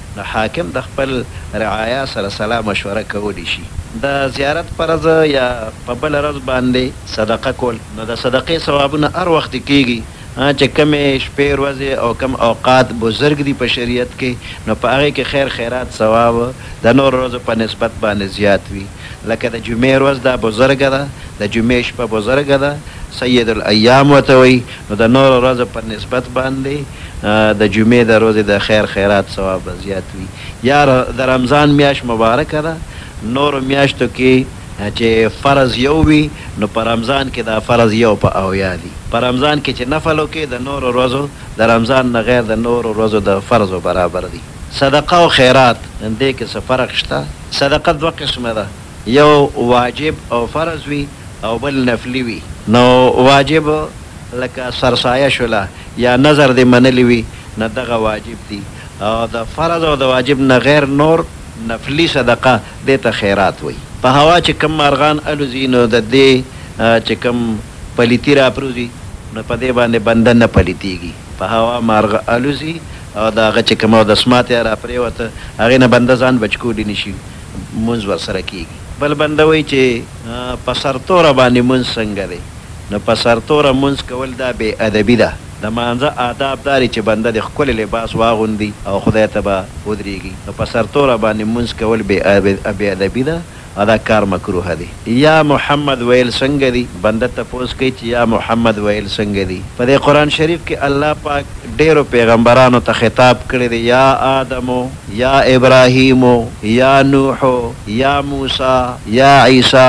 نو حاکم د خپل رعایا سره سلا مشوره کولی شي. د زیارت په ورځ یا په بله ورځ باندې صدقه کول. نو د صدقې ثوابونه هر وخت کیږي چې کومې شپې ورځې او کوم اوقات بزرګ دي په شریعت کې نو په هغې کې خیر خیرات ثواب د نورو ورځو په نسبت باندې زیات وي لکه د جمعې ورځ دا بزرګه ده د جمعې شپه بزرګه ده سید الایام ورته وایي نو د نورو ورځو په نسبت باندې د جمعې د روزې د خیر خیرات ثواب به زیات وي یاره د رمضان میاشت مبارکه ده نورو میاشتو کې چې فرض یو وي نو په رمضان کې دا فرض یو په اویا دي په رمضان کې چې نفل وکړې د نورو ورځو د رمضان نه غیر د نورو ورځو د فرضو برابر دي صدقه او خیرات دې کې څه فرق شته صدقه دوه قسمه ده یو واجب او فرض وي او بل نفلي وي نو واجب لکه سرسایه شوله یا نذر دې منلي وي نه دغه واجب دي او د فرض او د واجب نه غیر نور نفلي صدقه دې ته خیرات وایي. په هوا چې کوم مارغان الوزي نو د دې چې کوم پلیتي راپروزي نو په دې باندې بنده نه پلیتیږي، په هوا مارغ الوزي او د هغه چې کوم اودس مات یا راپریوته هغې نه بنده ځان بچ کولی نه شي مونځ ورسره کیږي، بل بنده وایي چې په سرتوره باندې مونځ څنګه دی؟ نو په سرتوره مونځ کول دا بې ادبي ده، د مانځه آداب دا دي چې بنده دې ښکلی لباس واغوندي او خدای ته به ودرېږي، نو په سرتوره باندې مونځ کول بې ادبي ده او دا کار مکروه دی. یا محمد ویل څنګه دي؟ بنده تپوس کوي چې یا محمد ویل څنګه دي؟ په دې قرآن شریف کې الله پاک ډېرو پیغمبرانو ته خطاب کړی دی، یا آدم، یا ابراهیم، یا نوح، یا موسی، یا عیسی،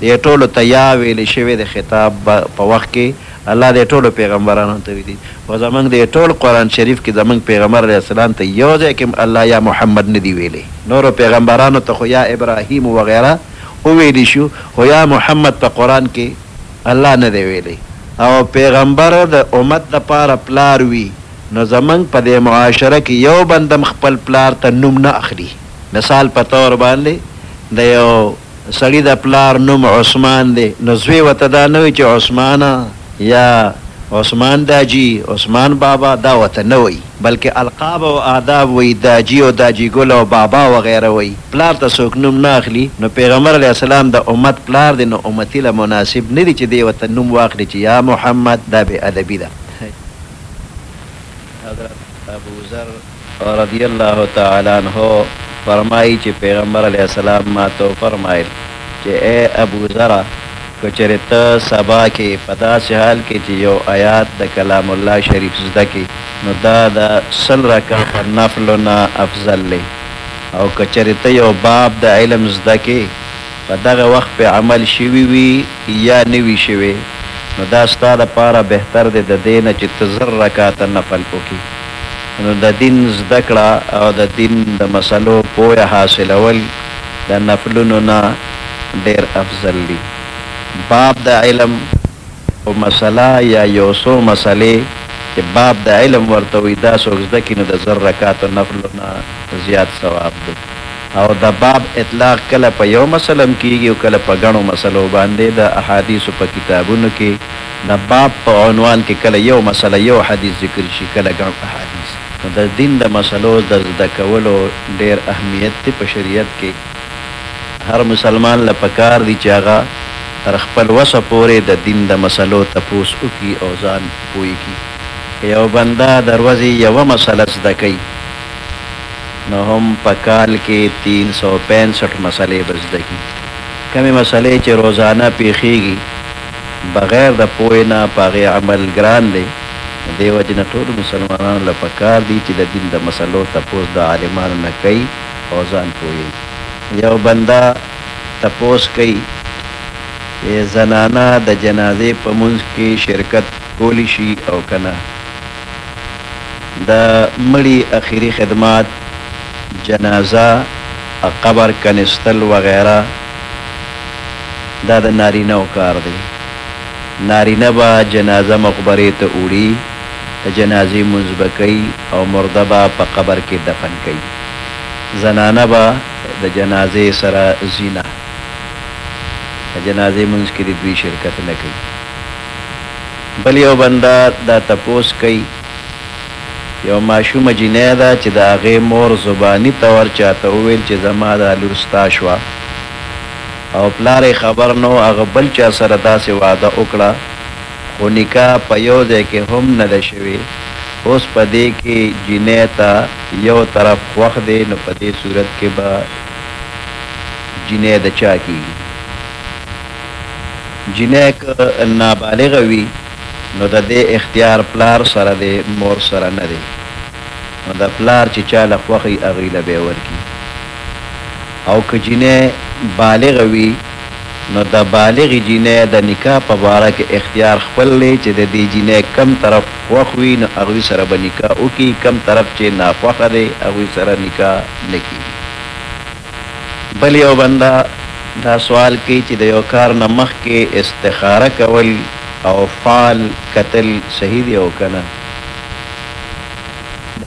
دی ټولو ته يا ويل شوی د خطاب په وخت کي الله دی ټولو پيغمبرانو ته ويلي خو زموږ دی ټول قرآن شريف کي زموږ پيغمبر عليه السلام ته يو ځای کي هم الله يا محمد نه دي ويلي نورو پيغمبرانو ته خو يا ابراهيم وغيره وويل شو خو يا محمد په قرآن کي الله نه دی ويلي او پيغمبر د امت د پاره پلار وي نو زموږ په دی معاشره کي يو بنده هم خپل پلار ته نوم نه اخلي مثال په طور باندي د يو سړي د پلار نوم عثمان دی نو زوی ورته دا نه وایي چې عثمانه یا عثمان داجي، عثمان بابا دا ورته نه وایي بلکې القاب او آداب وایي، داجي او داجي ګل او بابا وغیره وایي، پلار ته څوک نوم نه اخلي نو پیغمبر علیه السلام د امت پلار دی نو امتي له مناسب نه دي چې دی ورته نوم واخلي چې یا محمد دا بې ادبي ده. حضرت ابوذر. رضی الله تعالی عنه فرمايي چې پيغمبر عليه السلام ماته وفرمايل چې اې ابوذره! که چېرې ته سبا کې په داسې حال کې چې يو ايات د کلام الله شريف زده کړې نو دا د سل رکعته نفلو نه افضل دی او که چېرې ته يو باب د علم زده کړې په دغه وخت پرې عمل شوي وي يا نه وي شوی نو دا ستا لپاره بهتر دی ددې نه چې ته زر رکعته نفل وکړې. نو د دين زده کړه او د دين د مسئلو پوهه حاصلول د نفلونو نه ډېر افضل دي. باب د علم، او مسئله يا يو څو مسئلې چې باب د علم ورته وي دا څوک زده کړي نو د زر رکعاتو نفلو نه زيات ثواب دی. او د باب اطلاق کله په يو مسئله هم کېږي او کله په ګڼو مسئلو باندې د احاديثو په کتابونو کې د باب په عنوان کې کله يو مسئله يو حديث ذکر شي کله ګڼ احاديث نو د دين د مسئلو د زده کولو ډېر اهميت دی په شريعت کې هر مسلمان له پکار دي چې هغه تر خپل وسه پورې د دين د مسئلو تپوس وکړي او ځان پوه کړي که يو بنده د روځې يوه مسئله زده کوي نو هم په کال کې تين سو پنځه سټ مسئلې به زده کړي کومې مسئلې چې روزانه پېښېږي بغیر د پوهې نه په هغې عمل ګران دی، د دې وجې نه ټولو مسلمانانو له پکار دي چې د دین د مسلو تپوس د عالمانو نه کوي او ځان پوهوي. یو بنده تپوس کوي چې زنانه د جنازې په مونځ کې شرکت کولی شي او که نه؟ د مړي اخیري خدمات، جنازه، قبر کنستل وغیره. دا د نارینه و کار دی نارینه به جنازه مقبرې ته وړي د جنازې مونځ به کوي او مرده به په قبر کې دفن کوي زنانه به د جنازې سره ځي نه د جنازې مونځ کې دې دوی شرکت نه کوي بل یو بنده دا تپوس کوي. یوه ماشومه جینۍ ده چې د هغې مور زباني طور چاته وویل چې زما دا لور ستا شوه او پلار یې خبر نه و، هغه بل چا سره داسې وعده وکړه خو نکاح په یو ځای کې هم نه ده شوې، اوس په دې کې جینۍ ته یو طرف خوښ دی نو په دې صورت کې به جینۍ د چا کیږي؟ جینۍ که نابالغه وي. نو د دې اختیار پلار سره دی مور سره نه دی نو د پلار چې چا له خوښ وي هغوی له به یې ورکړي او که جینۍ بالغه وي نو د بالغې جینۍ د نکاح په باره کې اختیار خپل دی چې د دې جینۍ کوم طرف خوښ وي نو هغوی سره به نکاح وکړي کوم طرف چې ناخوښه دی هغوی سره نکاح نه کیږي. بل یو بنده دا سوال کوي چې د یو کار نه مخکې استخاره کول او فال کتل صحیح دي او که نه؟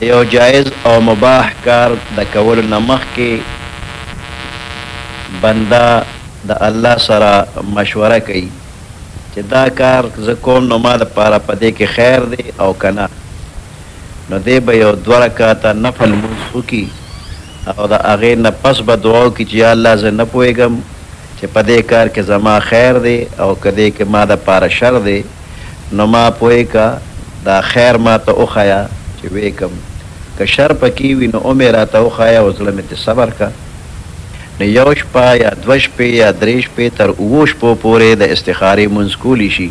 د یو جایز او مباح کار د کولو نه مخکې بنده د الله سره مشوره کوي چې دا کار که زه کوم نو ما لپاره په دې کې خیر دی او که نه؟ نو دی به یو دوه رکعته نفل لمونځ وکړي. او د هغې نه پس به دعا وکړي چې یا الله زه نه پوهېږم چې په دې کار کې زما خیر دی او که دې کې ما د پاره شر دی نو ما پوه کړه دا خیر ما ته وښیه چې ویې کړم که شر په کې وي نو ومې راته وښیه او زړه مې ترې صبر کړه نو یو شپه یا دوه شپې یا درې شپې تر اوو شپو پورې د استخارې لمونځ کولی شي.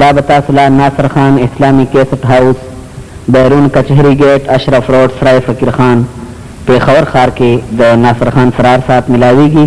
دا به تاسو له ناصر خان اسلامي کېسټ هاوس، بېرون کچهري ګېټ، اشرف روډ، سرای فقیر خان، پېښور ښار کې د ناصر خان څرار ساعت ملاوېږي.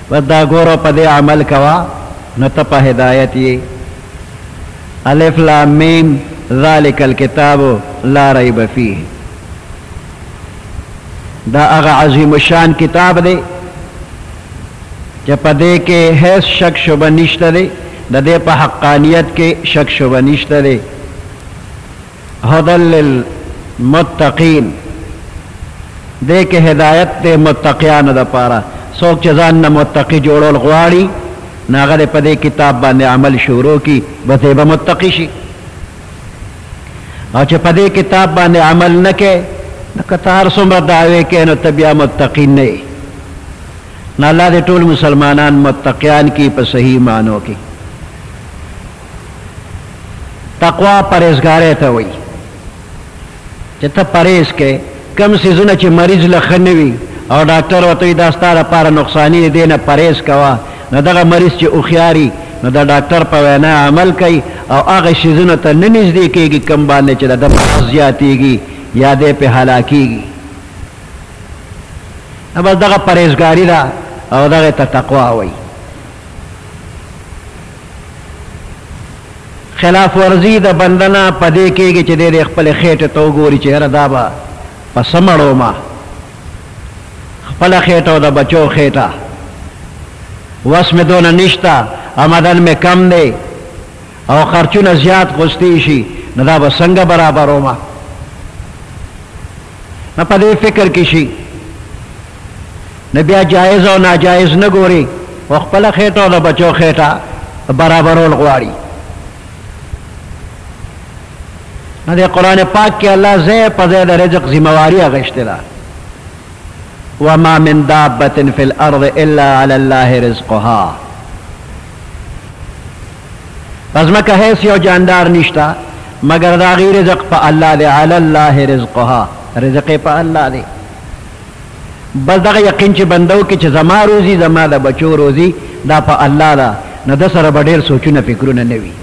بس دا ګوره په دې عمل کوه نو ته په هدایت یې. الف لام میم ذلک الکتاب لا ریب فیه دا هغه عظیم الشان کتاب دی چې په دې کې هیڅ شک شبه نشته دی د دې په حقانیت کې شک شبه نشته دی هدی للمتقین، دې کې هدایت دی متقیانو لپاره، څوک چې ځان نه متقي جوړول غواړي نو هغه دې په دې کتاب باندې عمل شروع کړي بس دی به متقي شي او چې په دې کتاب باندې عمل نه کوي نو که ته هر څومره دعوې کوې نو ته بیا متقي نه یې نو الله دې ټول مسلمانان متقیان کړي په صحیح معنو کې تقوا پرهېزګارۍ ته وایي چې ته پرهېز کوې، کوم څیزونه چې مریض له ښه نه وي او ډاکټر ورته وایي دا ستا لپاره نقصاني دي، دې نه پرهېز کوه، نو دغه مریض چې هوښیار وي نو د ډاکټر په وینا عمل کوي او هغه څیزونو ته نه نږدې کېږي کوم باندې چې د ده مرض زیاتېږي یا دی پرې هلاکېږي. نو بس دغه پرهېزګاري ده او دغې ته تقوا وایي. خلاف ورزي د بندنه په دې کېږي چې دې خپل خېټه ته وګوري چې هر دا به په سمړو ما خپل خېټه او د بچو خېټه وس مې دونه نشتا آمدن مې کم دی او خرچونه زیات غوستې شي نو دا به څنګه برابرو ما نه په دې فکر کې شي نه بیا جایز او ناجایز نه ګوري او خپل خېټه او د بچو خېټه برابرول غواړي نه د قران پاک کې الله زه په زه د رزق ذمہواری اغشته ده وما من دابه فی الارض الا علی الله رزقها په ځمکه هیڅ یو جاندار نشته مګر د هغې رزق په الله دی علی الله رزقها رزق یې په الله دی بس دغه یقین چې بنده وکړي چې زما روزي زما د بچو روزي دا په الله ده نو د سره به ډېر سوچونه فکرونه نه وي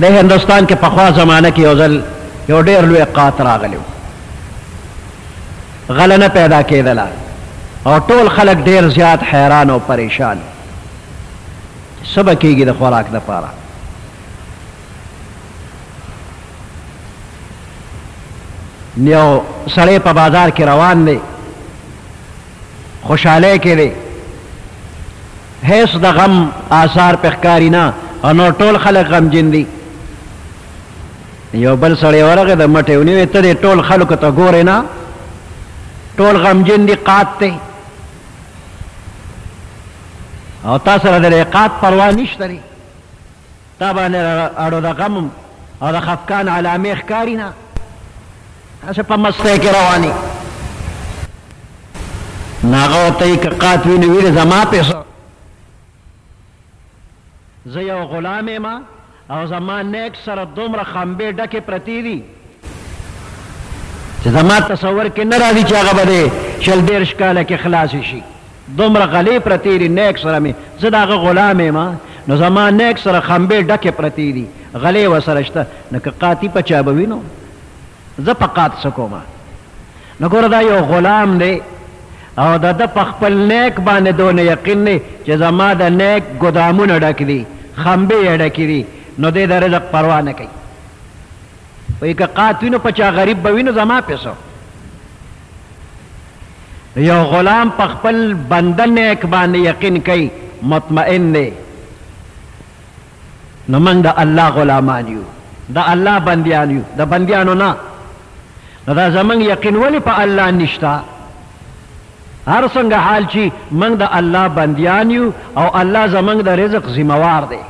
د هندوستان کې پخوا زمانه کې یو ځل یو ډېر لوی قات راغلی و غله نه پیدا کېدله او ټول خلک ډېر زیات حیران او پریشان څه به کېږي د خوراک دپاره یو سړی په بازار کې روان دی خوشحالی کې دی هیڅ د غم آثار په ښکاري نه او نور ټول خلک غمجن دي یو بل سړی ورغی د مټې ونیوې ته دې ټول خلکو ته ګورې نه ټول غمجن دي قات دی او تا سره د عقاب پروا نشته دی تا باندې اړو د غم او د خفقان علامې ښکاري نه هسې په مستۍ کې روانې نو هغه ورته یې که قات وي نو ویل زما پسه زه یو غلام یم او زما نيک سره دومره خمبې ډکې پرتې دي چې زما تصور کې نه راځي چې هغه به دې شل دېرش کاله کې خلاصې شي دومره غلې پرتې دي نيک سره مې زه د هغه غلام یم نو زما نيک سره خمبې ډکې پرتې دي غلې ورسره شته نو که قاتي په چا به وي نو زه په قات څه کوم نو ګوره دا یو غلام دی او د ده په خپل نیک باندې دونه یقین دی چې زما د نیک ګدامونه ډک دي خمبې یې ډکې دي نو دی د رزق پروا نه کوي وایي که قات وي نو په چا غریب به وي نو زما پیسو یو غلام په خپل بنده نیک باندې یقین کوي مطمئن دی نو موږ د الله غلامان یو، د الله بندیان یو، د بندیانو نه. نو دا زموږ یقین ولې په الله نشته؟ هر څنګه حال چی موږ د الله بندیان یو او الله زموږ د رزق ذمه وار دی.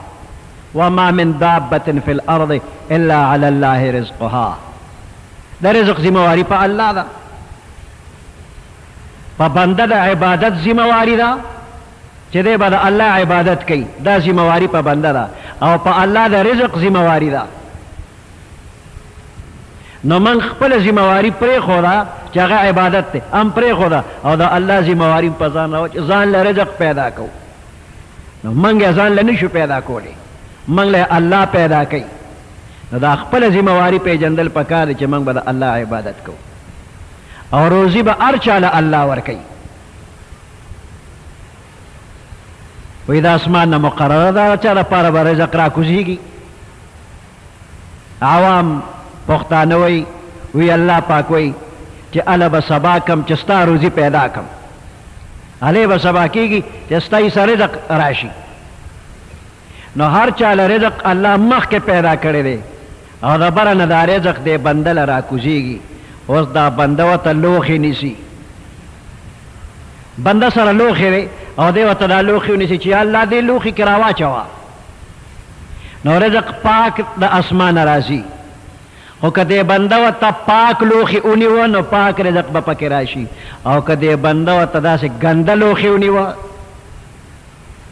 وما من دابة فی الارض الا علی الله رزقها د رزق ذمه واری په الله ده. په بنده د عبادت ذمه واری ده. چې دی به د الله عبادت کوي دا ذمه واري په بنده ده او په الله د رزق ذمه واري ده نو من خپل ذمه واري پرېښوده چې هغه عبادت دی هم پرېښوده او د الله ذمه واري په ځان راوړه چې ځان له رزق پیدا کوو نو موږ یې ځان له نه شو پیدا کولی موږ له الله پیدا کوي نو دا خپل ذمه واري پېژندل پکار دی چې موږ به د الله عبادت کوو او روزي به هر چا له الله ورکوي وی د اسمان نه مقرره ده چا لپاره به رزق راکوزیږي عوام پښتانه وی وی الله پاک وی چې اله به سبا کم چې ستا روزي پیدا کم اله به سبا کیږي چې ستا یې سره رزق راشي نو هر چا له رزق الله مخکې پیدا کړی دی او د بره نه دا رزق دې بنده له راکوزېږي، اوس دا بنده ورته لوښی نیسي، بنده سره لوښی دی او دی ورته دا لوښی ونیسي چې یا الله دې لوښي کې راواچوه، نو رزق پاک د اسمانه راځي، خو که دې بنده ورته پاک لوښی ونیوه نو پاک رزق به پکې راشي او که دې بنده ورته داسې ګنده لوښی ونیوه،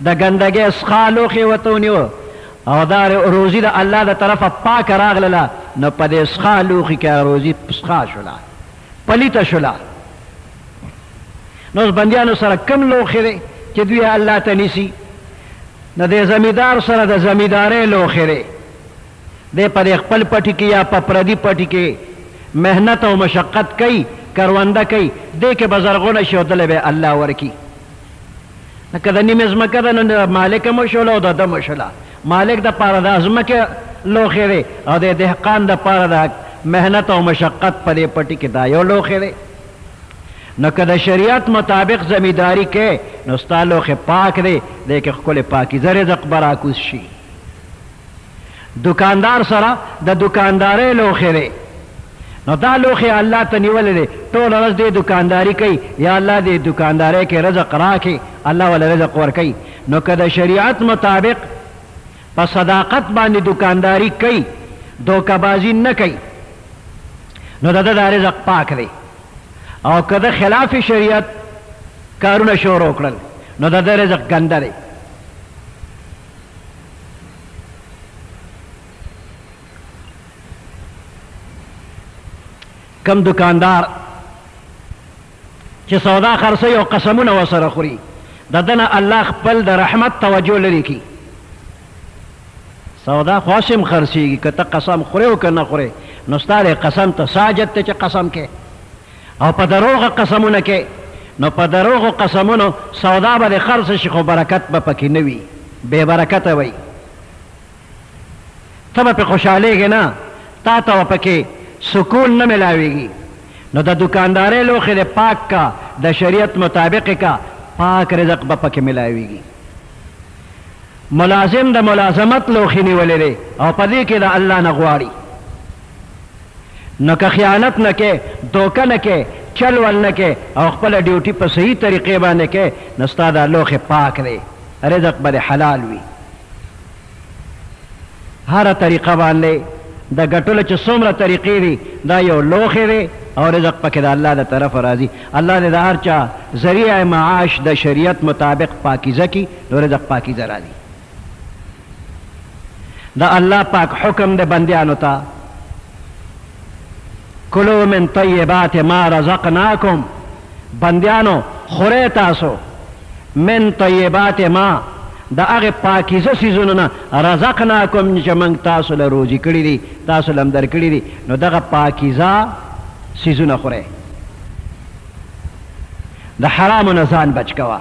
د ګندګۍ څخه لوښی ورته ونيو او دا روزي د الله د طرفه پاکه راغلله نو په دې څخه لوښي کې روزي څخه شوله پليته شوله نو بنديانو سره کم لوښی دی چې دوی الله ته نيسي نو د زمیدار سره د زمیدارۍ لوښی دی دی په دې خپل پټي کې یا په پردي پټي کې مهنت او مشقت کوي کرونده کوي دې کې به زرغونه شي او دله به الله ورکي نو که د نیمې ځمکه ده نو د مالک هم وشوله او د ده هم وشوله مالک دپاره دا ځمکې لوښی دی او د دهقان دپاره د محنت او مشقت په دې پټي کې دا یو لوښی دی نو که د شریعت مطابق زمینداری کې نو ستا لوښی پاک دی دی کې ښکلې پاکیزه رزق به راکوز شي دوکاندار سره د دوکاندارۍ لوښی دی نو دا لوښی الله ته نیولی دی ټول ورځ دې دوکانداری کوي یا الله دې دوکاندارۍ کې رزق راکې الله ولا رزق ورکوي نو که د شریعت مطابق په صداقت باندې دوکانداری کوي دوکبازی نه کوي نو د د رزق پاک دی او که د خلاف شریعت کارونه شروع کړل نو د د رزق ګنده دی کم دکاندار چې سودا خرڅوي او قسمونه ورسره خوري د ده نه الله خپل د رحمت توجه لرې کړي سودا خو هسې هم خرڅېږي که ته قسم خورې او که نه خورې نو ستا دی قسم ته څه حاجت دی چې قسم کې او په دروغ قسمونه کوې نو په دروغ قسمونو سودا به دې خرڅه شي خو برکت به پکې نه وي بې برکته وي ته به پې خوشحالېږې نه تا ته به پکې سکون نه ملاوېږي نو د دوکاندارۍ لوښی دې پاک کا د شریعت مطابق یې کا پاک رزق به پکې ملاوېږي ملازم د ملازمت لوښی نیولی دی او په دې کې د الله نه غواړي نو که خیانت نه کړې، دوکه نه کړې، چل ول نه کړې او خپله ډیوټي په صحیح طریقې باندې کړې، نو ستا دا لوښی پاک دی، رزق به دې حلال وي. هره طریقه باندې د ګټلو چې څومره طریقې دي، دا یو لوښی دی او رزق پکې د الله له طرفه راځي. الله دې د هر چا ذریعه معاش د شریعت مطابق پاکیزه کړي، نو رزق پاکیزه راځي. د الله پاک حکم دی بندیانو ته کلو من طیبات ما رزقناکم بندیانو خورئ تاسو من طیبات ما د هغه پاکیزه سیزونو نه رزقناکم چې موږ تاسو له روزي کړی دي تاسو لم درکړي دي نو دغه پاکیزه سیزونه خورئ د حرامو نه ځان بچ کوه